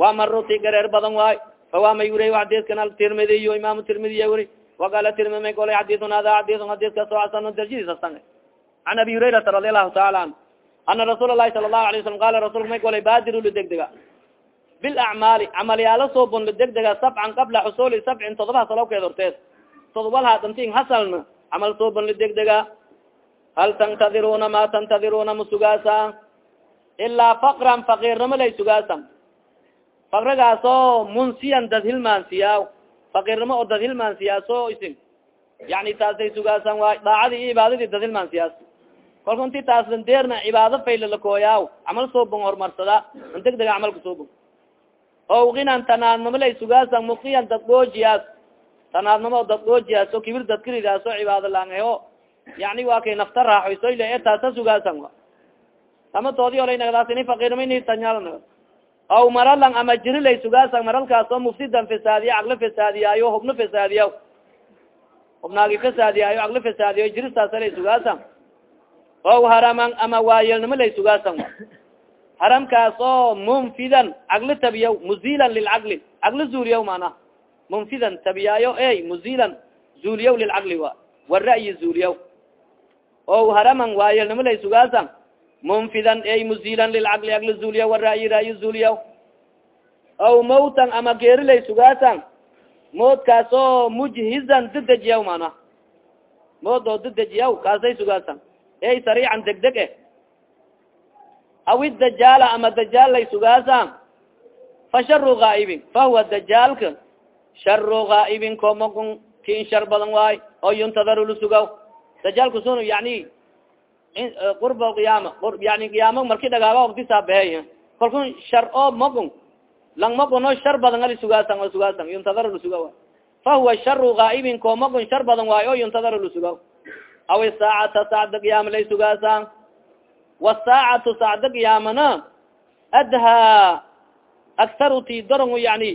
S1: waa maro ti gareer badan waay fawa may wuriy xadiiskan altirmidiy imam tirmidiya wuri waqala tirmidi may golay xadiun hada xadiun xadiiskaso xasan darjadiisasan an abi hurayrata radi allahu taala anhu ana rasuul lahi sala lahu alay wasalam qala rasulka may golay badiru lidegdega bilacmaali camalyaalo soobon ladegdega sabcan qabla xusuli sabcin todoba salawkeed horteed todobal hadantin hasalna camal soobon ladegdega hal tantadiruna ma tantadiruna masugaasa ilaa fakran fakirnimo lay sugaasan fakragaasoo munsiyan dad hilmaansiyaa fakirnimo oo dad hilmaansiyaasoo isin yani taasay sugaasan waay daacadii iyo cibaadadii dad hilmaansiyaas kolka inti taaslan deerna cibaado fayla lakooyaaw camal horumarsada degdega camalka soobon o ginan tanaadnimo lay sugaasan mukiyan dad goojiyaas tanaadnimo dad goojiyaas o kibir dadkiridaas o cibaado laangaho yani waa kay nafta raaxoysoyle e taasa sugaasan ama toodi olay nagdaas ini fakirnimo tanyal aw maralang ama jiri lay sugaasan maralkaas oo mufsidan fasaadiya caqli fasaadiyaayo hubno fasaadiya hubnaagi fasaadiyaayo caqli fasaadiyo jiristaasa lay sugaasan o haraman ama waayelnimo lay sugaasan haramkaas oo munfidan caqli tabiya muzilan lilcaqli caqli. Zuuliyaw mana munfidan tabiyaayo ey muzilan zuuliyaw lilcaqli wa wara'yi zuuliyaw o haraman waayelnimo lay sugaasan munfidan ey muzilan lilcaqli caqli zuuliya wara'yi ra'yi zuuliyaw aw mawtan ama geeri lay sugaasan moodkaas oo mujhizan dadejiyaw mana mood oo dadejiyaw kaasay sugaasan ey sariican degdeg e aw dajaala ama dajaal lay sugaasan fa sharu gaaibin fahuwa dajaalka sharu gaaibin komakun kin shar badan waay oo yuntadaru lasugaw dajaalka sun yani qurba qiyaama yani qiyaama marki dhagaaba waktisaabehe kalkun shar oo makun lang makun oo shar badan ali sugaasan oo sugaasan yuntadaru lasugaw fahuwa sharu gaaibin komakun shar badan waay oo yuntadaru lasugaw aw isaacata saacda qiyaama lay sugaasan wasaacatu saacda qiyaamana adhaa aktaru ti daron yani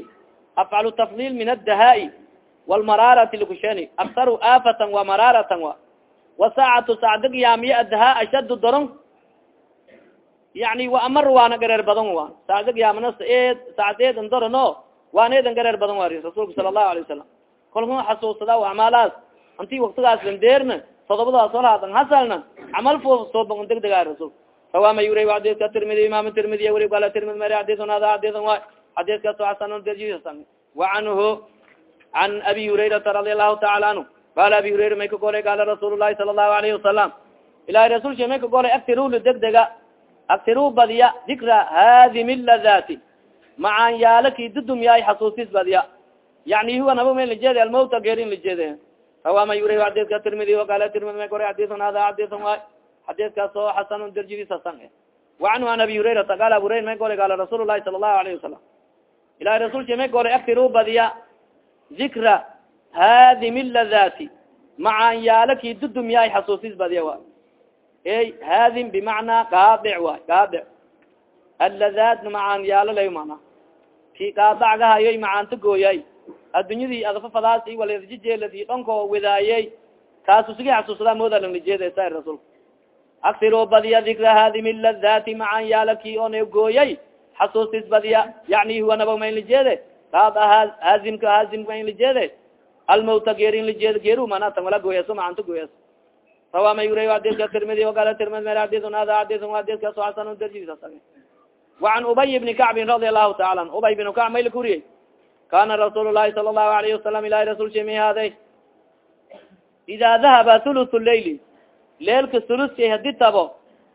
S1: afcalu tafdil min addahaai walmaraarati likusheni aktaru aafatan wa maraaratan wa wasaacatu saacda qiyaamiya adhaa ashadu daron yani wa amar waana gareer badan wa saacda qiyaamana saed saacad eedan darano waana eedan gareer badan wa rasuulka sala allahu alay wasalam kolka xasuusada acmaalaas anti waktigaas landeerna todobadaas holaadan hasalna camal fo sooban deg dega rasul rawama yura xadiska tirmidi imam tirmidiy weli kala tirmidi mari xadisan hada xadisan wa xadiskaas xasan dajisan wa canhu can abi hurayrata radi taala anhu. Qala abi hurayra may ka golay qala rasuul lahi sala allahu alayhi wasalam ilahi rasulsha may ka golay aktirulu deg dega aktiru badiya dikra hadimi ladati macaan yaalaki dudum yaay xasuusis badiya. Yani huwa naba ma lijeede almawta geerin lijeede rawama yura xadiska tirmidi qala tirmidi may golay xadisan hada xadisan waay xadiskaas oo xasan darjadiis hasan wa canhu an abi hurayrata qala abu hurayra may golay qala rasuul lahi sala allahu alayhi wasalam ilahi rasulsha may golay aktiru badiya dikra hadimi ladati macaan yaalaki dudum yaay xasuusis badiya waay ey hadim bimacnaa qaadic waay qaadic aladaadna macaan yaalo lay mana ki qaadacgahayoy macaanta gooyay addunyadii adafafadaas walrjijeladi dhonko widaayey kaasu sigi xasuusada mooda lanlijeedaysa rasuulka aksiruu badiya dikra hadimi ladati macan yaalaki oona gooyay xasuustis badiya yani huwa naba mainlijeede raab hazimka hazim mainlijeede almawta geerinlijeed geeru manatan wala gooyaso macanta gooyas rawa mayuray adiska tirmidi ogala tirmid mer adisun hada adisun adiskaso xasan darjiisa wacan ubay bni kacbin radi allahu taala an ubay binu kacb mayla kuriyey kana rasuul lahi sala allahu alayhi wasalam ilahi rasulki mihaaday ida dahaba thuluth leyli leelka thuluskay hadi tabo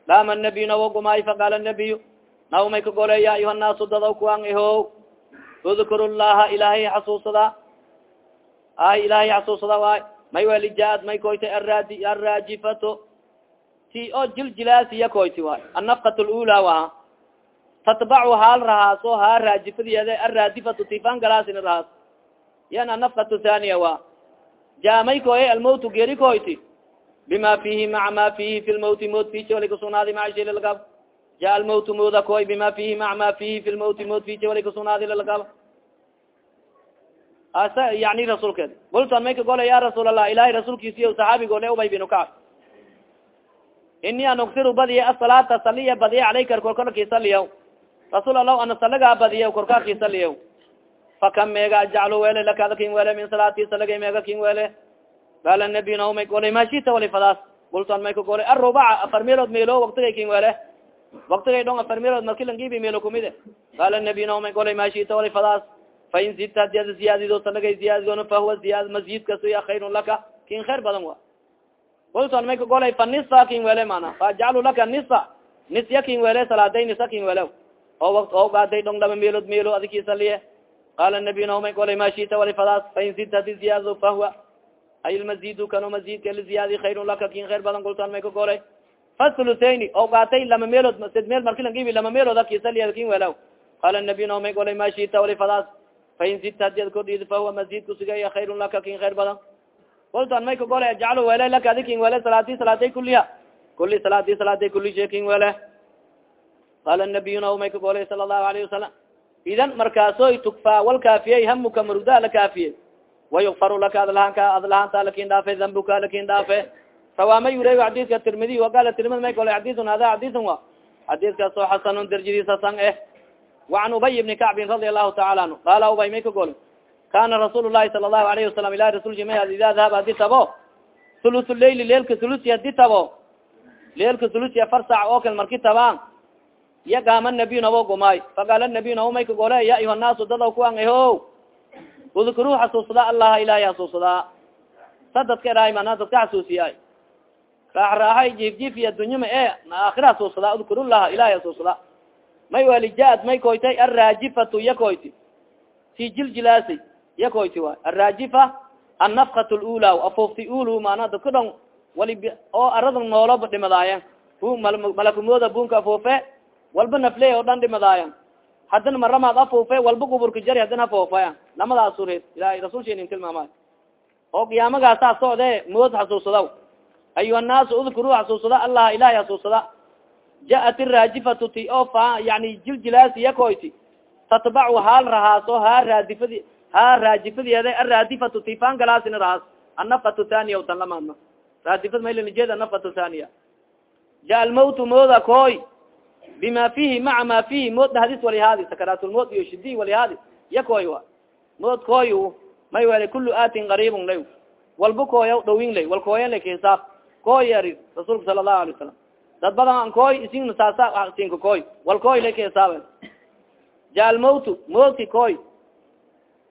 S1: daama nabiy nawogumaay faqaala nabiyu naumay kagole ya ayuha naasu dadaw kuwan ihow udkuru llaha ilaahay xasuusada ay ilaahay xasuusada waay may weli jaaad may koyta arad araajifato ti o jiljilaasiya koyti waay annafkat lula waha tatbacu haal rahaaso haa raajifadiyeede arraadifatu tifan galaasina rahaas. Yan annafkat thaniya wa ja may koye almawtu geri koyti bima fihi maca ma fihi fi lmawti mot fice wali kasugnaadi maca shililgab ja almawtu mooda koy bima fihi maca ma fihi fi lmawti mot fice wali kasugnaadi lilgab asa yani rasuulkeed. Kultan may gole ya rasuul allah ilahay rasuulkiisiy saxaabigo le ubay binu kacb ini an uksiru badiya asalaata saliya badiya alayka korkorki saliya rasuul allah ana salagaa badiya korkaaki saliya fakam meega ajaclu wele lakada kin wele min salaati salaga meega kin wele. Qaala nabiy na may golay mashita wali fadaas kultan may ka golay arubaca afar meelood meelo waktigay kin wele. Waktigay dhong afar meelood markilangibi meelo kumide. Qaala nabiy na may golay mashita wali fadaas fain zidta hadi ada ziyaadido salagay ziyaadidoona fahuwa ziyaad masjidkas ya khayrun laka kin khayr badan wa. Kulton may kagolay fa nisa kin wele mana. Faajcalu laka nisa. Nisya kin wele salaaday nisa kin wele o wakt o gaaday dhong laba meelod meelo adikisaliye qala nabiy na may golay ma shita wali fadaas fain zidta hadi ziyaadido fahuwa ay kano masjidka liziyaadi khayrun laka kin khayr badan kulton may kagolay fasulutayni o gaatay lama meelood sid meel markilangibi lama meelood akisaliya kin wele qala nabiy na may golay ma shita wali fadaas fain zidta hadi ad kordhid fahuwa mazid kusigaya khayrun laka kin khayr badan. Kultan may kagole ajcalo wele laka adi kin wele salaati salaatay kuliha kuli salaati salaatay kuli shay kin wele qala nabiyuna umay ka golay sala allahu alayhi wasalam idan markaasoy tukfaa wal kaafiyey hamuka marudaa la kaafiyey wayukfaru laka adlahanka adlahanta laakiin dhaafe dambuka laakiin dhaafe sawaama yurey xadiidka tirmidiy waqala tirmidi may golay xadiisun hada xadiisun wa xadiiskaasoo xasanun derjidiis hasan eh wacan ubay ibni kacbin radia allahu taala anhu qaala ubay may ka golay kana rasuul lahi sala allahu alayhi wasalam ilahi rasulki may ida dahab hadi tabo thulusu leyli leelka thulusi hadi tabo leelka thulusi afar saac oo kal marki ya gaama nabiy nabo gumaay faqaala nabiy nabo may ka gole ya ayuha naasu dadaw kuan eho udkuru xasuusada allaha ilahi xasuusada sa dadka erahay mana dadka xasuusiyaay raax raaxay jif iyo adunyama e aakhira xasuusada udkuru laha ilahi xasuusada may wali jaad may koytay arraajifatu ya koyti si jiljilaasay ya koyti way arraajifa annafkat lula afoofti ulu mana dadka dhon wali oo arada nooloba dhimadaayan bu malakumooda bunka afoofe walba nafley oo dhan dhimadaayan. Haddana maramaad afoofe walba guburka jari haddana afoofaya lamadaas sureed ilahay rasul shenin tilmaamay oo qiyaamagaasaa socde mood xasuusadaw. Ayuha annaasu udkuru xasuusada allah ilahay xasuusada. Jaat iraajifatu ti o fa jiljilaasi yakoyti tatbacu haal rahaaso ha raadifadi ha raajifadiyeeda araadifatu ti fan galaasina rahaas. Annafatu thaniya tan lamaadma raadifad maylanajeed annafatu thaniya ja almawtu mooda koy bima fihi maca ma fihi mood dhahdis walihaadi sakaraatulmood iyo shidi walihaadi yakoy wa mood koy may wele kulu aatin qaribun lay walba kooya dhowin lay wal kooyan lay kahisaab koy ari rasuulka sala allahu alay wasalam dad badan an koy isin saasa sinka koy wal koy lay kahisaaba ja almawtu moodki koy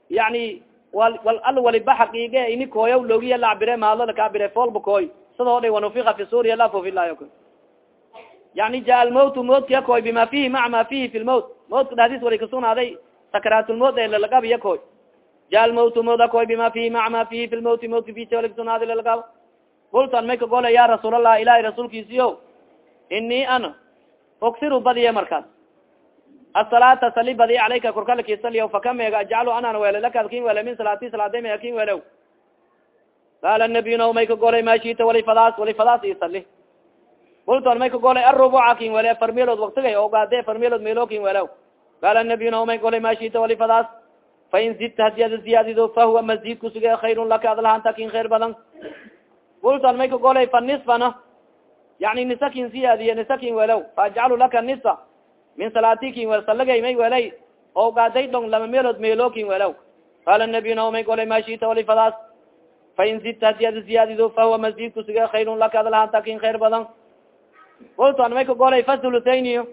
S1: yani wal wal al waliba xaqiige ini koya logiya lacbire maadlada kaabire foolba koy sidoo dha wanufika fi suuriya la fofilayo ko yani ja almawtu moodkiya koy bima fihi maca ma fihi fi lmawt mawtka dhahdis wali kasugnaaday sakaraatulmawt ee lalagabiya koy ja almawtu mooda koy bima fihi maca ma fihi fi lmawti mawtka fise wali kasugnaaday lalagab kultan may ka gola ya rasuul allah ilahi rasuulkiisiyo ini ana uksiru badiye markaas asalaata sali badi alayka korkalakisaliya fakameega ajcalu anan wele laka kin wele min salaati salaada mea kin welew qaala nabiy na may ka golay mashita wali fadaas wali fadaas isali kulton may ka golay arubuca kin wele afar meelood waktigay o gaade afar meelood meelo kin welew qaala nabiy na may golay mashita wali fadaas fain zidta hadi ada ziyaadido fahuwa masjid kusuge khayrun laka adlahanta kin khayr badan kulton may ka golay fa nisfana yani nisa kin siyaadiye nisa kin welew faajcalu laka nisa min salaati kin wel salagay may welay oo gaaday dhong lama meelood meelo kin welew qaala nabiy na may golay mashita wali fadaas fain zidta haddii ad ziyaadido fahuwa mazidku sige khayrun laka adlahaanta kin khayr badan kultu an may ka golay fa thuluthainiyo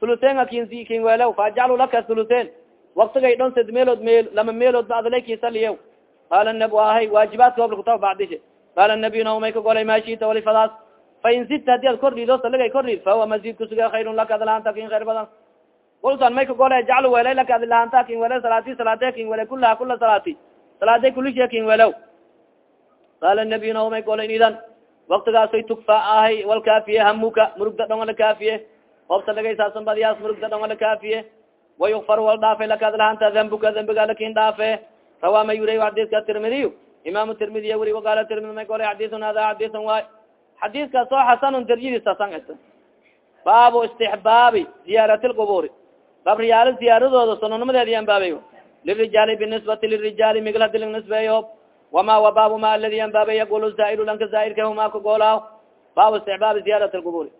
S1: thuluthain kin kin welew faajaclu laka thuluthain waktigay dhon sad meelood meel lama meelood ba adlay kisaliyew qala nab ahay waajibaadka hobla kutaba bacdishe qala nabiy na may ka golay maashita walifadaas fain zidta haddii ad kordhido saligay kordhid fahuwa mazidku sige khayrun laka adlahaanta kin khayr badan kultan may ka gole jaclu wele laka adlahaanta kin wele salaati salaate kin wele kulaha kula salaati salaade kulishe kin welew qala nabiy na may golay idan waktigaasoy tukfa ahay wal kaafiye hamuka murugda dhonga la kaafiye hoobta lagaysaasan badiyaas murugda dhonga la kaafiye wayukfar wal dhaafe laka adlahaanta dambuka dambiga laakiin dhaafe rawa ma yuriy xadiska tirmidiy imam tirmidiy wuri waqala tirmidi may golay xadisun hada xadisun waay. Xadiiskaas oo xasanun daryidisasan ita baabu istixbaabi lquburi qabriyaalo ziyaaradooda sunanimadeedi anbaabay lirijaali binisbati lirijaali migl hadi ling nisbeeyo wama wa baabu ma aladi anbaabay yaqul zaair lanka zaairka huma kagolaaw baabu istixbaabi ziyaarat lquburi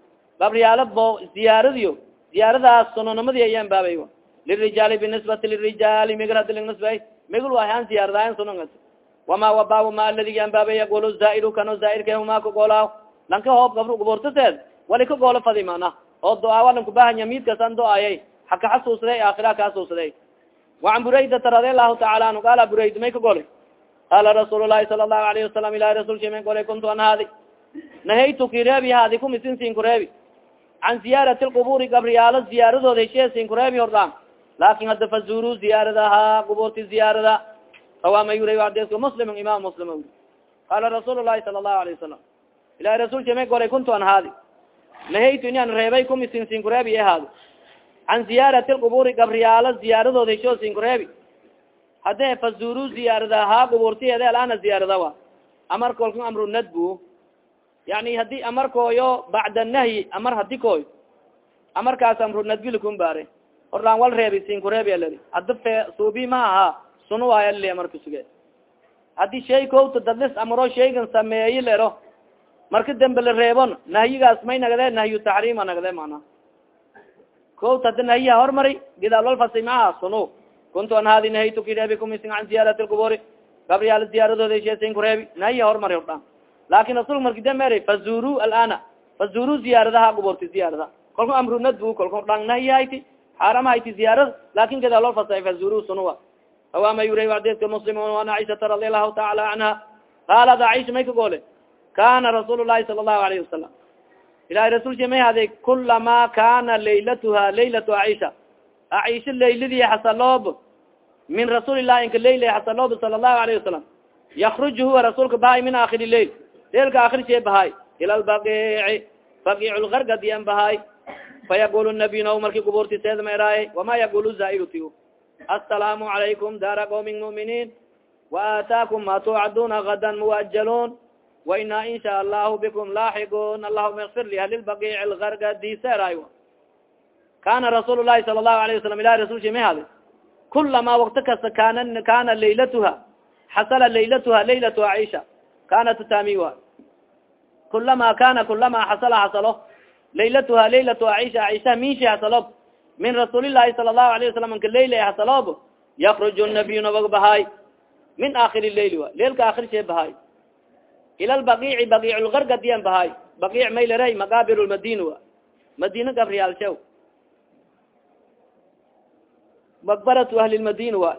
S1: qabriyaalo bo ziyaaradiyo ziyaaradaas sunanimadi ay anbaabay lirijaali binisbati lirijaali migl hadi ling nisbeey migl wahan ziyaaradayan sunan wama wa baabu ma aladi anbaabay yaqul zaairu kano zaairka huma kagolaaw lanka hoob gabr gubortaseed wali ka goolo fadi mana oo do-aawalan kubahanya miidkasan do-ayay haka xasuusday aakhira ka xasuusday waan buraydata radi allahu taala anhu qaala burayd may ka qaala rasuul lahi sala allahu alayhi wasalam ilahi rasulki may golay kuntu an haadi nahaytuki reebi haadi kumisin sin kureebi can ziyaarati lquburi gabriyaalo ziyaaradooda heshee sin kureebi hordaan laakin hadda fazuru ziyaaradaha qubuurti ziyaarada rawaama yuray adeska muslim imam muslim uri qaala rasuul lahi sala allahu alayhi wasalam ilahi rasulki may golay kuntu an haadi nahaytu inan reebay kumisin sin kureebi e haadi can ziyaarati lquburi gabriyaalo ziyaaradooda hesho sin kureebi hadee fazuru ziyaarada ha qubuurtiyeede alana ziyaarada wa. Amar kolka amru nadbu. Yani haddii amarkooyo bacda nahyi amar hadi koy. Amarkaas amru nadbi lakun baare horlaan wal reebi sin kureebi alari. Hada fe suubi ma aha sunu waay ali amarka suge haddii shay kowta dadlis amaro shaygan sameeyi lero. Marka dembe la reebon nahyigaas may nagde nahyu taxriima nagde mana. Kot hada nahyiha hormari gidaalwalfasi maa sunu kuntu an hadi nahaytuki reebi kumisin can ziyaarati lquburi gabriyaal ziyaaradooda sheesin kureebi nahyiha hormari ordhan laakin rasulka marki dameri fazuru alana fazuru ziyaaradaha quburti ziyaarada kolka amru nadbu kolka dhan nahyi hayti xaaram hayti ziyaarada laakin gidaalwalfasa fazuru sunuwa awama yurey adeska muslim an aishata radi allahu taala canha qaalat aisha may ka goole kana rasuul lahi sala allahu alayhi wasalam ilahi rasulki may haday kulama kana laylatuha laylatu aisha aisha layladii xasaloob min rasuuli lahi inka layla xasaloob sala allahu alayhi wasalam yakruj huwa rasuulka bahay min akhiri lail leelka akhirshee bahay ila lbaqici baqic lgargadiyan bahay fayaqul nabiy na marki kuburti seedma eraaye wama yaqul zaairti asalaamu calaykum daara qoomi muminiin waataakum ma tuucaduna gadan muwajalun waina in sha allahu bikum laaxigun allahuma ikfir li ahli lbaqic lgargadiseraay kana rasuul lahi sala allahu alayh wasalam ilahi rasulki may hadi kulama wakti kasta kana kana laylatuha xasala laylatuha laylatu aisha kana tutamiwa kulama kana kulama xasala xasalo laylatuha laylatu aisha aisha minshi xasalob min rasuulilahi sala allahu alayh wasalam anka layla xasalob yakruj nabiy nabag bahay min akhiri lail wa leelka akhir shee bahay ila lbaqici baqic lgargadiyan bahay baqic maylare maqabir lmadin wa madina gabriyaalshaw maqbaratu ahli lmadin wa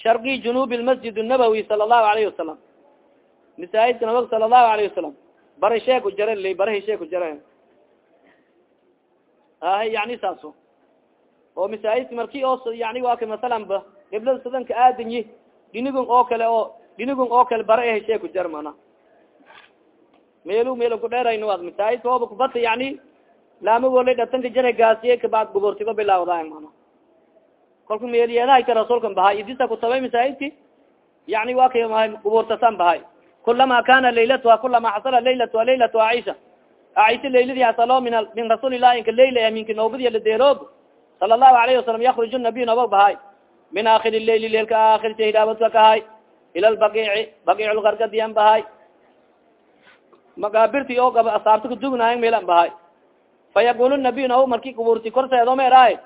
S1: sharqi junub lmasjid nabawi sala allahu alayhi wasalam masaajidka nabag sala allahu alayhi wasalam bari shee ku jara l barahi shee ku jara ahay yani saaso oo masaajidka marki oo yani waa ka masalan ba giblada sadanka aadanyi dhinigun oo kale oo dhinigun oo kale bara eh shee ku jar mana melu mel kudheerayno ad masaajidka ooba kubata yani laamagolay dhatanka jara gaasiye kabad gubortigo bilaawdaay mana kolka meelyeedahayka rasuulkan bahay idisa kutabay masaajidki yani wa kay gubortasan bahay. Kulama kana laylatuha kulama xasala laylatuha laylatu aisha. Aisha layladi hasalo min min rasuulilahi inka layla minka noobadiya ladeeroob sala allahu alayhi wasalam yakruj nabiy noobag bahay. Min akhir leyli leelka akhirsa hidaabadka kahay ila lbaqici baqic lgargadiyan bahay. Maqaabirti oo gaba asaabta kadugnayan meelan bahay. Fayaqul nabiy na marki kuburti korseedo meeraay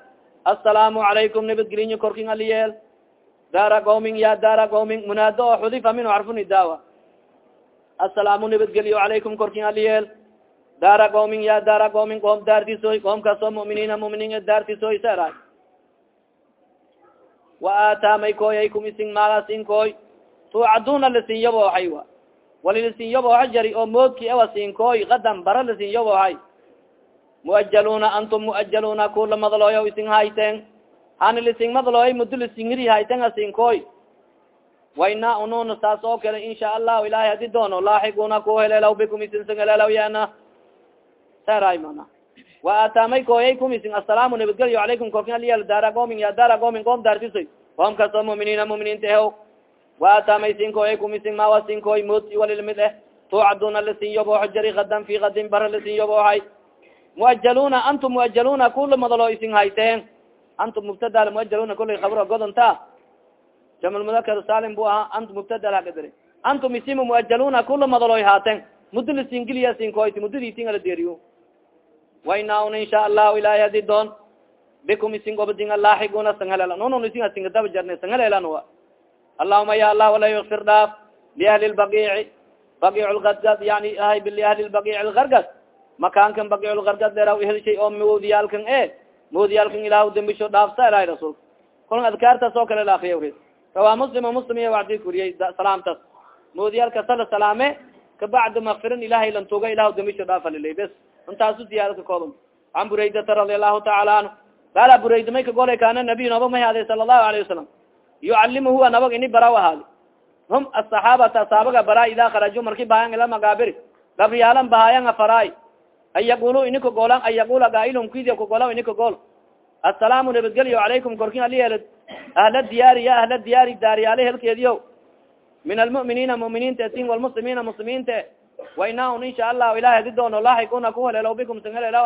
S1: assalaamu calaykum nabadgelinyo korkin aliyeel daara qawmin ya daara qawmin munaado oo xudifa minhu carfunidaawa asalaamu nabadgelyo calaykum korkin aliyeel daara qawmin ya daara qawmin qoom daartisoy qoomkaasoo muminiina muminiin daartisoy seera wa aataamay koyaykum isin maagas in koy tuucaduna lasin yaboohay wa. Wali jari oo moodki ewa sin koy kadan bara lasin yaboohay muajaluna antum muajaluna kula madlooyo isin hayten hani lising madlooy mudo lisingiri hayten asin koy waina ununa saas oo kale insha allahu ilahay hadi doono laaxiguna ku helelaw bikum isin sangelelaw yana. Seray mana? Wa aataamay kooyay kum isin asalaamu nabadgelyo calaykum korkin aliyal daara goomin ya daara goomin qoom daartisoy qoom kastoo muminiina muminiinta eho wa aataamay sin kooyay kum isin mawa sin kooy moodsi walilmid eh tuucaduna lasin yobooxo jari kadan fi kadin bara lasin yoboohay muajaluna antum muajaluna kula madalo isin hayteen. Antum mubtada muajaluna kulay kabro godonta jamal mudakar salim bu ahaa antum mubtada hakadiri antum isimu muajaluna kula madaloy haaten mudo lasingiliya sinkoyti mudadiisin ala deriyo wainaun insha allahu ilahi hadi doon. Bikum isin gobadinga laaxiguna sangalela nunun isin asingadaba jarne sangalelan wa allahuma ya allah wala yakfir dhaaf liahli lbagici bagic lgargad yani ahay liahli lbagic lgargad makaankan bagic lgargad deraw ihelshay oo moodiyaalkan e moodiyaalkan ilah dembisho dhaafsa ilahay rasuulka kolka adkaartaas oo kale laakiya ri rawaa muslim muslim iya wadi kuriyay salaamtas. Moodiyaalka sala salaame kabacdi makfirin ilahay lan tuga ilah dembisho dhaafa lilay bes. Intaasu ziyaada ka kooban can buraydata radi allahu taala anhu. Gaala burayda may ka golay kaana nabiy nabag may haday sala allahu alayhi wasalam yucalimu huwa nabag ini baraw ahaadi. Hum asaxaabata asaabaga baraa ida karaju marki bahayan ila magaabiri. Gabriyaalan bahaayan afaraay an yaqulu ini kagolan an yaqula gaailum kidi kagola ini kagol asalaamu nabadgelyo calaykum korkin aliyel ahla diyaari ya ahla diyaari daariyaale helkeediyo min almu'miniina mu'miniinta tin walmuslimiina muslimiinta wainahun insha allahu ilahi hadi doono laaxikuna kuhelelo bikum sangelelaw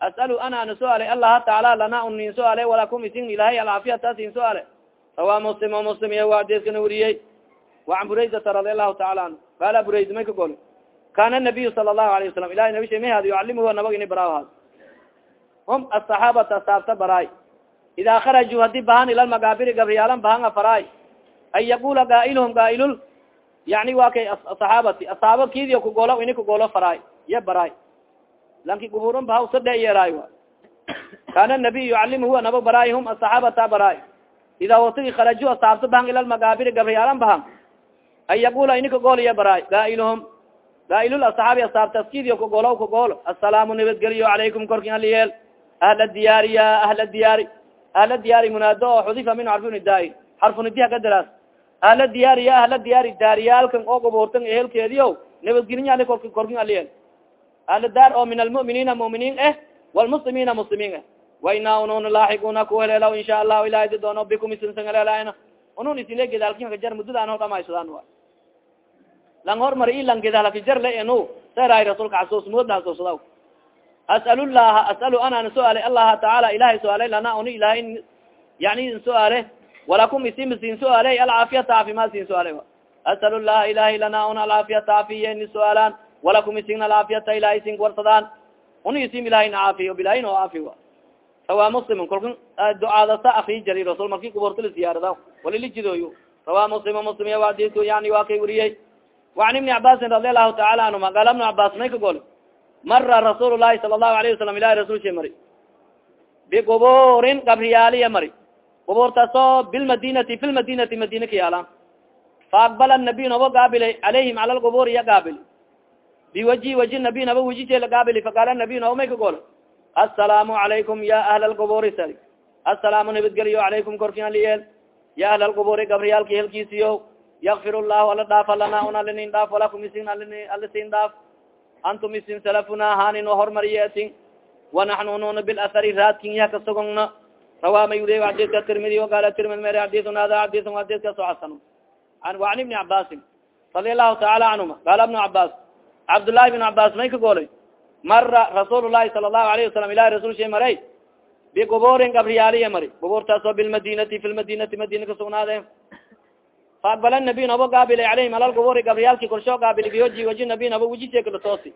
S1: as'alu ana ana suaale allaha taala lana un nin suaale walakum isin ilahay alcaafiyata sin suaale rawa muslim o muslim iya wadeeskana weriyey waan buraydata radi allahu taala anhu. Qaala burayd may ka gol kana nabiyu sala allahu alayه wasalam ilahi nabi sha may hadi yucalimuhu nabag ini baraaw haad hum asaxaabata asaabta baraay ida kharajuu haddii baahan ila lmagaabiri gabriyaalan bahanga faraay an yaqula gaailhum gaailul yani wa kay asaxaabati asaaba kidiyo kugolo ini kugolo faraay ya baraay lanki guburun baha usa dhe yeeraay a kana nabiy yucalimu huwa naba baraay hum asaxaabata baraay ida watigi kharaju asaabta baahan ila lmagaabiri gabriyaalan baahan an yaqula ini kagol iya baraay gaailhum gaailul asaxaabi asaabta askidiyo kagolo kagolo asalaamu nabadgeliyo calaykum korkin aliyeel ahla diyaari ya ahla diyaari. Ahla diyaari munaado oo xudifa min xarfunidaai xarfunidiha ka daraas. Ahla diyaari ya ahla diyaari. Daariyaalkan oo gubuurtan ehelkeediyo nabadgelin ali kork korkin aliyeel ahla daar oo min almu'miniina mu'miniin eh walmuslimiina muslimiin eh. Waina unun laaxiguna kuhelelaw insha allahu ilahi di doono bikum isinsangalelana unun isile gedaalkin kajar muddada an ho dhamaysadaan wa lang hormar i lang gedal hakajar le enu. Seray rasuulka xasuus mooda xasuusadaw as'al llaha as'alu anana suaale allaha tacaala ilahay suaale lana uni ilahay yani in suaale walakum isim sin suaale alcaafiyata caafimaad sin suaale as'al llaha ilahay lana un alcaafiyata caafiye ni suaalaan walakum isin alcaafiyata ilahay sin warsadaan uni isim ilahay na caafiyo bilahin oo caafi rawaa muslim kalku ducaadasa akri jari rasul marki kubortala siyaarada walilijidoyo rawaa muslim muslim ya yani waa kay weriyey وan iبni cabاsin رadi aلlahu taala anهuma qala بن cabas may ka gol mara rasuul الlahi sala الlahu عlaه وasalam ilahi rasul sha mari biguburin gabriyaaliya mari guburtaasoo bilmadinati fi lmadinati madina ka yaalan faaqbala الnabiy nabo gaabilay calayhim cala lgubur iya gaabil biwaji waji nabiy naba wejisela gaabili faqaala nabiy nabo may ka gol aلsalaamu عalaykum ya ahla lguburi sal aلsalaamu nabadgeliyo calaykum korkin aliyeel ya ahla lguburi gabriyaalka helkiisiyo yakfir llahu ala dhaaf alana un alinin dhaaf walakum isin alisin dhaaf antum isin salafuna hanin hormariyetin wanaxnu nuna bilahari raadkin ya kasugongna rawa mayuri adidka tirmidi waqala tirmidi mer adidun hada adidun adidka so xasan an ibni cabasin radi allahu taala canhuma qala ibnu cabas cabdullahi ibn cabas may ka golay. Mara rasuul lahi sala allahu alayhi wasalam ilahi rasul shay maray. Biguburin gabriyaaliya mari guburtaasoo bilmadinati fi lmadinati madina kasugnaade faaqbala nabiy nabo gaabila alayhim alal guburi gabriyaalki korsho gaabili biyoji waji nabiy nabo wejise katoosi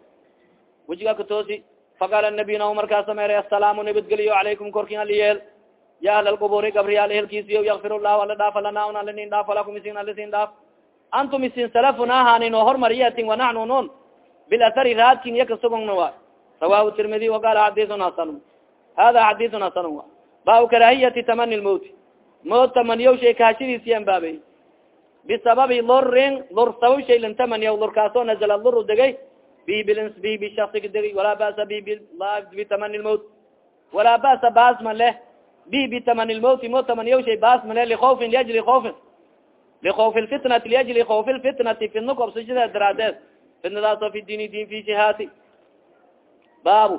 S1: wejiga katoosi faqaala nabiy nabo markaasa mere asalaamu nabadgeliyo calaykum korkin aliyeel ya ahla lquburi gabriyaal ehelkiisiyo yakfir llahu ala dhaafa lana un alinin dhaaf alakum isin alisin dhaaf antum isin salafuna hanin oo hormariyatin wanaxnu nun bilathari raadkin iya kasugongna wa rawahu tirmidi waqala xadisun hasan hada xadisun hasan wa baa karahiyati tamani lmowti mood tamaniyaw shay kahashadiisiyan baabey bisababi lurin lur sabab shay lan tamaniyaw lurkaasoo nazala luru degay bi bi bishasigi degay walaa basa bi bitamani lmowt walaa basa baas ma leh bi bitamani lmowti mo tamaniyaw shay baas ma leh likaufin liajli kaufin likawfi lfitnati liajli kawfi lfitnati fidna kobsashada daraadeed fidnadaasoo fi diini din fi jihaati baabu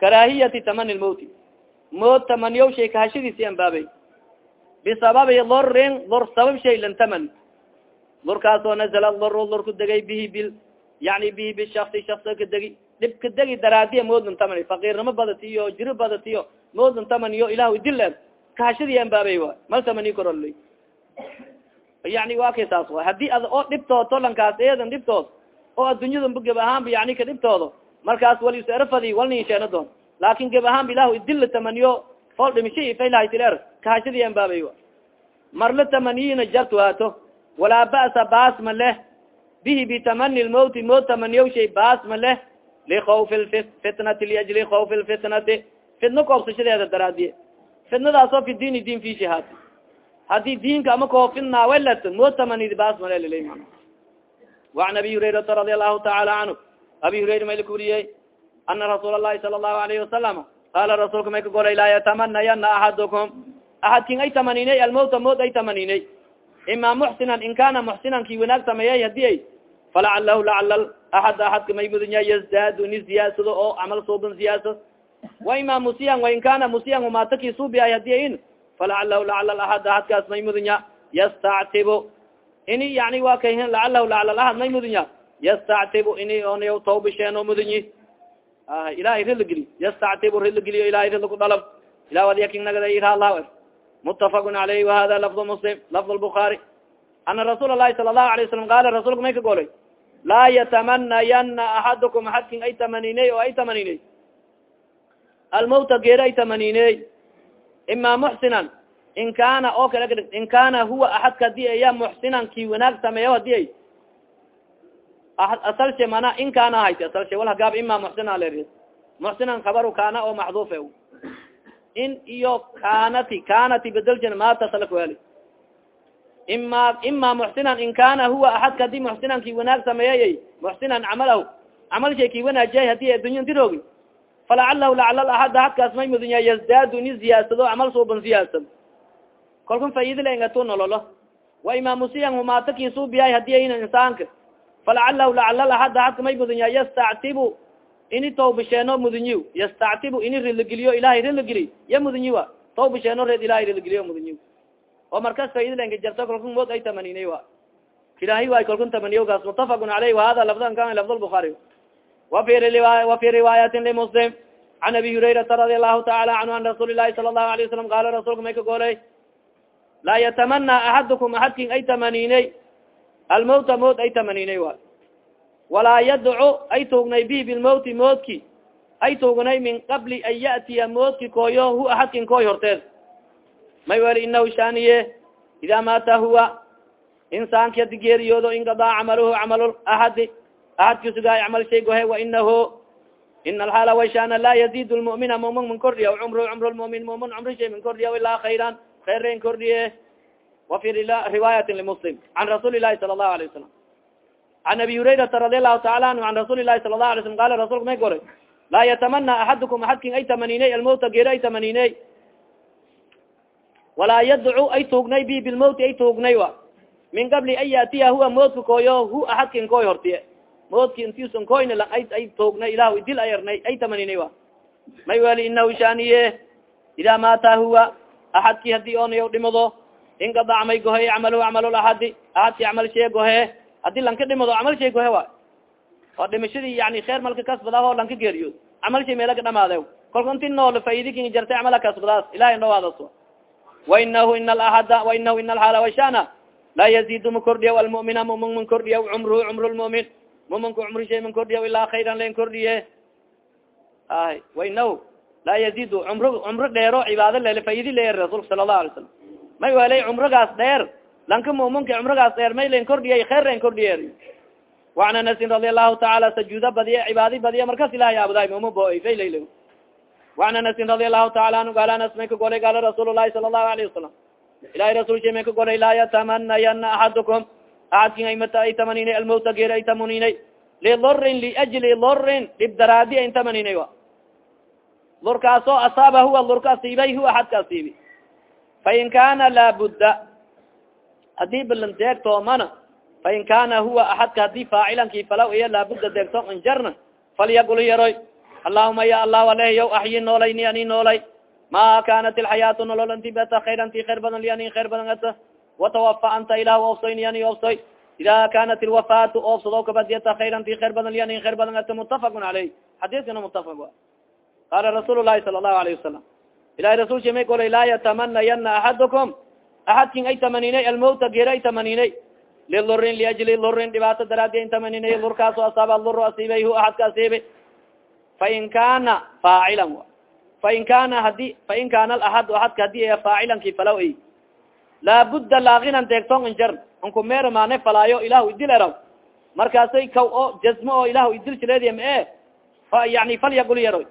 S1: karahiyati tamani lmowti mood tamaniyaw shay kahashadiisi an baabay bisababi lurin lur sabab shay lan tamani lurkaasoo nazala lur lurku degay bihi bil yani bihi bishasi shasa ka degi dhib ka degi daraadiya mood lan tamani fakiirnimo badatiyo jiro badatiyo mood lan tamaniyo ilah dile kahashadii an baabay wa mal tamani korol yani wa kay saas wa haddii ad oo dhibtooto lankaas eedan dhibtood oo addunyada ba geb ahaanba yani ka dhibtoodo markaas wal isarafadi walninsheena doon. Laakin geb ahaanba ilahu idil tamaniyo fool dhimisha faylahatir kahashadii an baabay wa marla tamaniyina jartu haato walaa ba'sa baas ma leh. Bihi bitamani lmawti mowt tamaniyaw shay baas ma leh. Likawfi lfitnati liajli kawfi lfitnati fitno koobsashadeeda daraadiye fitnadaas oo fi diini diin fi shihaati haddii diinka ama koofidnaa welaton mowt tamanidi baas ma leh lilay mana waan abi hurayrata radi allahu taala canhu abi hurayra may la kuriyey ana rasuula lahi sala allahu alayhi wasalam qaala rasuulka may ka golay laa yatamanayana axadukum axadkin ay tamaniney almawta mowt ay tamaniney ima muxsinan in kana muxsinan ki wanaag sameeyay haddii ay falacalahu lacala axad axadka may mudanya yazdaadu ni ziyaasado oo camal suuban ziyaasad wa ima musiyan wain kana musiyan umaata ki suubiay haddii in falacalahu lacala axad axadkaas may mudanya yastactibu ini yani wa kay lacalahu lacala axad may mudanya yastactibu ini onay tawbisheen oo mudanyi ilahay rilageli yastactibu rilageliyo ilahay rilaku dalab ilah ad yakin nagada irala mutafaq alayh wahada lafd muslim lafd lbukaari ana rasuul lahi sala lahu alay wasalam qaala rasulka may ka golay laa yatamanayana axadukum axadkin ay tamaniney oo ay tamaniney almawta geeri ay tamaniney ima muxsinan in kana oo kale in kana huwa axadka haddii aya muxsinan ki wanaag sameeyo haddii ay asalshe mana in kana hayt asalshe wal hagaab ima muxsina ler muxsinan kabaru kana oo maxduufe in iyo kanati kanati bedeljan matasalakuheli ima ima muxsinan in kana huwa axadka haddii muxsinan ki wanaag sameeyay muxsinan camalahu camal shay ki wanaajiyay haddii addunya diroogi. Falacalahu lacala axad axadkaas may mudunya yazdaadu ni ziyaasado camal suuban ziyaasad kalkun faidila ingatu nololo. Wa ima musiyan humaata ki suubiyay haddii ayna insaanka. Falacalahu lacala axad axadka may mudunya yastactibu ini tawbisheeno mudunyi yastactibu ini rilageliyo ilahay rilageli ya mudunyi wa? Tawbisheeno reed ilahay rilageliyo mudunyi oo markas faidlanka jarto kalkun mood ay tamaninay wa? Ilahay way kalkun tamaniyowgaas mutafaqun aleyh wahada lafdan kan lafd lbukaari wafi riwaayatin limuslim can abi hurayrata radi allahu taala canhu an rasuuli lahi sala allahu alayه wasalam qaala rasulka may ka goolay laa yatamana axadukum axadkin ay tamaninay almawta mood ay tamaninay wa walaa yadcu ay tuugnay bi bilmawti moodki ay tuugnay min qabli an ya'tiya moodki kooyo hu axadkin kooy horteed. May weli inahu shaniye ida maata huwa insaanki hadi geeriyoodo ingadaa camaluhu camalu axadi axadki sugaay camal shay gohe wa inahu in alxaala wayshana laa yazid lmumina mumin min kordhiya cumru cumru lmumin mumin cumri shay min kordhiya ilaa khayran khayr rain kordhiye wa fi riwaayatin limuslim can rasuuli lahi sala allahu alayه wasalam an abi hurayrata radi allahu taala anhu an rasuuli lahi sala lahu alay slam qala rasulka may goray laa yatamana axadukum axadkin ay tamaniney almawta geeri ay tamaniney walaa yadcu ay tuugnay bi bilmawti ay tuugnay wa min qabli an yaatiya huwa moodka kooyo hu axadkin koy hortiye moodki intiusan koyna la ay ay tuugnay ilah dil ayarnay ay tamaninay wa may weli inahu shaniye ida maata huwa axadki haddii onayo dhimado ingadac may gohe camalu camalu axadi axadki camal shee gohe haddii lanka dhimado camal shay gohe wa oo dhimashadii yani kheer malka kasbadaho lanka geeriyo. Camal shay meela ka dhamaade kolka inti nool faidiki jartay camala kasbadaas ilahay dhawaadas wainahu in alaada wainahu in alxaala washana laa yazidu ma kordhiya almumina mumin man kordhiya cumruhu cumru lmumin muminka cumri shay man kordhiya ilaa khayran len kordhiye ay wainahu laa yazidu cumr cumro dheero cibaado lele fayidi leer rasuulka sala allahu alay salam may welay cumrigaas dheer lanka muminka cumrigaas dheer may len kordhiyay kheer len kordhiyer waan anasin radi allahu taala sajuuda badiye cibaadi badiye markas ilahay aabuday mumu bofaylal waan anasin radi allahu taala anu gaal anas may ka golay gaala rasuul lahi sala allahu alayhi wasalam ilahay rasulka may ka golay laa yatamanayana axadukum aadkin aymata ay tamaninay almawta geer ay tamaninay. Lilorin liajli lorin dhib daraadi ay tamaninay a lurkaasoo asaaba huwa lurka asiibay huwa axadka asiibi fain kana laabudda haddii balan deegtoomana fain kana huwa axadka haddii faacilanki falaw iya laabudda deegto injarna falyagul yaroy allahuma ya allah alehyow axyi noolay ni ani noolay. Ma kanat ilxayaatu nolol anti beta khayr anti khayr badan li ani badan ata. Watawafa anta ilah oofsoy ni ani oofsoy ida kanat ilwafaatu oofsado kabadiyata khayr anti khayr badan li ani badan ata. Mutafaqun caleyh xadiskana mutafaq wa qala rasuul lahi sala allahu alayhi wasalam ilahi rasulka may golay laa yatamanayana axadukum axadkin ay tamaninay almawta geera ay tamaninay lilurin liajli lurin dhibaato daraadi an tamaninay lurkaaso asaaba luru asiibay hu axadka asiibi fain kana faacilan fain kana hadi fain kana alaxad axadka haddii a faacilanki falaw ay laabudda laakinan deegton injar unku meer maane falaayo ilahu idil eraw markaasay kaw o jazmo oo ilahu idil jireediya ma e yani falyagul yaroy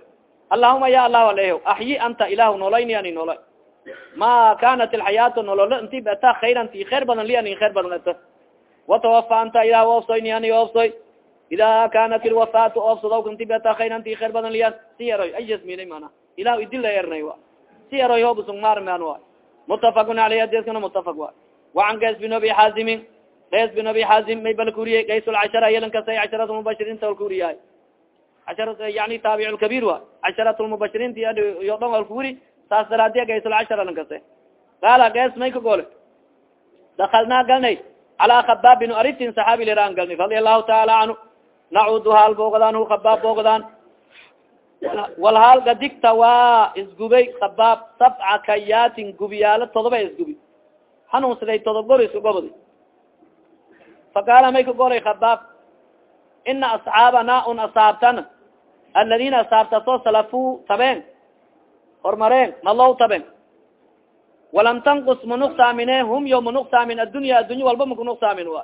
S1: allahuma ya allah aleho axyi anta ilahu noloyni ani noloy ma kanat ilxayaatu nololo inti bata khayran ti khayr badan li ani khayr badan ata watawafa anta ilah oofsoy ni ani oofsoy ida kanat ilwafaatu oofsadaw inti bata khayran ti khayr badan lian si yaroy ayasmina mana ilahu idila ernay wa si yaroy hoobusung maarman wa mutafakun aleyh adeskana mutafak wa waan gays bin abi xazimin gays bin abi xazim may bal kuriyey gays lcashara yalan kasay casharat mubashiriinta wal kuriyahay ashara yani taabic lkabir wa casharat lmubashiriinti yo wal kuri saas daraadiya gays lcashara lan kase qaala gays may ka gole dakalnaa galnay cala khabaab bin aritin saxaabi liraan galnay radia allahu taala canhu nacudu haal boogdaan hu khabaab boogdaan wal haal waa isgubay khabaab sabca kayaatin gubiyaalo todoba isgubi hanuunsaday todob gor iska gobodi faqaala may ka golay khabaab ina asxaabana un asaabtana aladina asaabtasoo salafu tabeen hormareen malow taben. Walam tanqus manuqsaamine hum yo manuqsaamin addunya addunya walba makunuqsaamin wa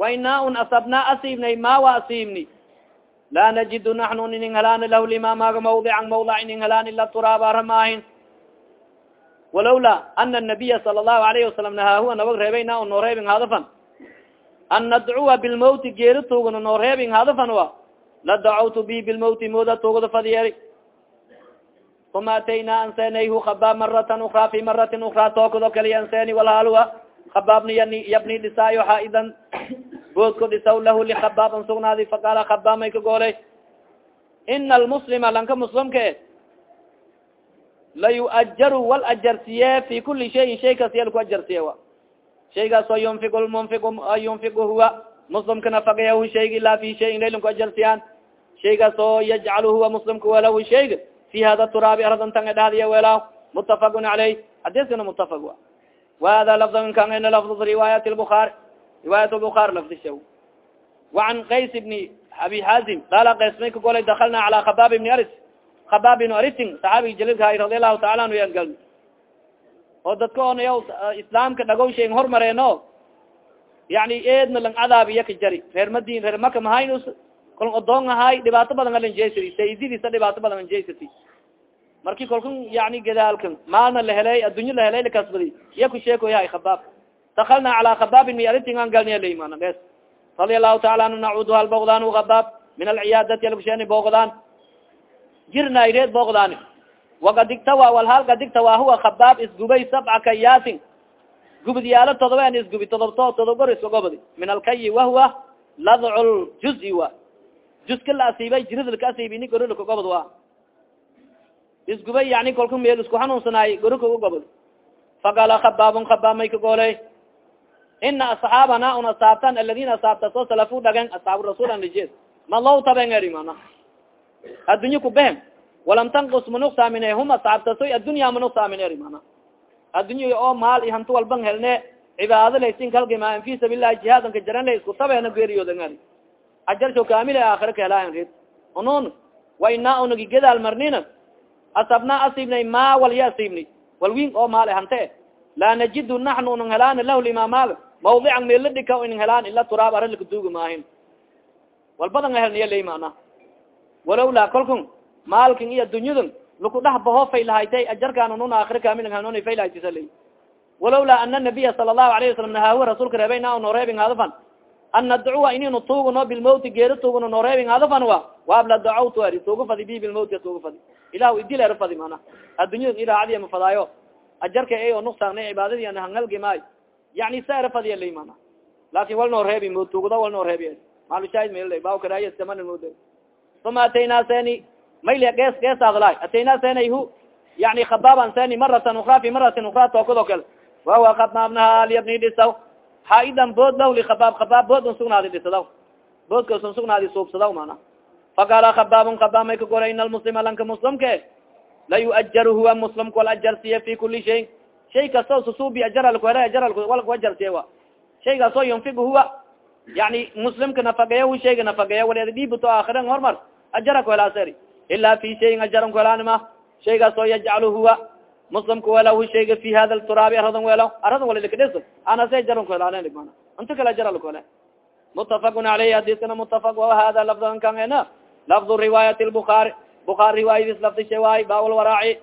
S1: wa inaa un asabnaa asiibnay ma wa asiibni laa najidu naxnu inin halaani lah lima maaga mawdican mawlac inin halaani la turaabara maahin walawla ana nabiya sala allahu alayhi wasalam nahaahuwa nabag reebeyna un noo reebin an nadcuwa bilmawti geeri tuugana noo reebin hadafan wa. La dacawtu bi bilmawti mooda tuugada fadyeeri uma atayna ansenayhu habaab maratan ukra fi maratin ukra tookado kaliya anseni walhalwa habaabni yabni dhisaayo xaidan boodko dhisaw lahu lihabaab an sugnaadi faqaala habaab may ka goolay ina almuslima lanka muslimka la yuajaru wal ajarsiye fi kuli shayin shay kas yalku ajarsiye wa shaygaasoo yunfiq lmunfiq yunfiq huwa muslimka nafagayahu shayga ilaa fi shayin laylinku ajarsiyaan shaygaas oo yajcal huwa muslimka welaw shayga fi hada turaabi aradantan dhahdiya wela mutafaq caleyh hadiskana mutafaq wa wahada lafd kan lafd riwaayat lbuaari riwaayat lbuaari lafdisha waan qays bni abi xazim qaala qays may ka golay dakalna cala khabaab ibni aris khabaab ibn arisin saxaabigi jalilka hay radi allahu taala anu yan galni oo dadka onayaw islaamka dhagow shay hormareeno yani eedna lang cadaabiya ka jari reer madin reer maka mahaynus kol odoon ahay dhibaato badan alanjesati saididisa dhibaato badan anjesati marki kolkan yani gadaalkan maalna la heley addunya la heley lakasbadi iya ku sheekoyahay khabaab. Dakalna cala khabaabin mi aritin an galniya laimana bes radia allahu taala anu nacudu hal bogdaan khabaab min alciyaadati alkusheni boogdaan jirna ireed boogdaani wakad igtawa walhaal kad igtawa huwa khabaab isgubay sabca kayaatin gubidyaalo todoba an isgubi todobto todobgor iska gobodi min alkayi wahuwa ladcu ljuzi wa juska la asiibay jirida laka asiibi ni gori laka gobod isgubay yani kolka meel isku hanuunsanaay gori kaga gobod faqala khabaabun khabaab may ka gooley ina asxaabana un asaabtan aladina asaabta soo salafu dhagen asxaabu rasuul an lijeed ma law taben eri mana addunya kubehen walam tanqus manuqsaamine hum asaabtasoy addunya manuqsaamin eri mana addunya oo maal i hanti walban helne cibaado laysin kalgimaan fi sabillahi jihaadan ka jaran isku tabeena geeriyoodan eri ajarsho kamil aakhira kahelayan red unun wa inaa unagi gadaal marnina asabna asiibnay ma walya asiibni walwin oo maale hante laa najidu naxnu unan helaan lah limamaaga mawdican meela dhika inan helaan ila turaab aralakaduuga maahin walbadan helniya ley mana walowlaa kolkun maalkin iyo dunyadun laku dhax baho faylahaytay ajarkaan nun aakira kamil hanun faylahaytisa ley walowlaa ana nabiya sala allahu alayhi wasalam nahaahuwa rasuulka reebay na nooreebin hadafan an nadcuwa ininu tuugno bilmawti geeri tuugno nooreebin hadafan wa waabla dacawtu ari tuuga fadi bi bilmawti tuuga fadi ilah idil era fadi mana addunyada iraacadiya ma fadaayo ajarka ay o nuqsaana cibaadadii ana hangalgi maayo yani sa era fadiya lay mana laakin wal noo reebi mo tuugda wal noo reebi maalushaahid mel ba karaayastamana mood uma ataynaa seni mayl gees gees adla ataynaa senayhu yani khabaaban seni maratan ukra fi maratin ukra tookado kale wahuwa khabaabnaha lyabni dhisaw xaidan bood lah likabaab kabaab bood un sugnaadi dhisadaw boodkasun sugnaadi suubsadaw mana faqaala kabaabun kabaab may ka goray in almuslima lanka muslimke la yuajar huwa muslimka wal ajar siye fi kuli shay. Shay kasto susubi ajaralkuhela ajaralkuajar wa. Shaygaasoo yunfig huwa. Yani muslimka nafagaya hu shayga nafagaya waleeda dhiibuto aakiran hormar ajara kuhelaaseri ila fi shayin ajaran kuhelaanima shaygaasoo yajcalu huwa muslimka welaw shayga fi hada turaabi aradan welaw aradan walalakadhes anase mana inta kale jara lakuhele mutafaqun aleyh hadiskana mutafaq hada lafdan kan ena lafdu riwaayat lbukaari bukaari riwaayadis lafdi shay waay bawlwaraaci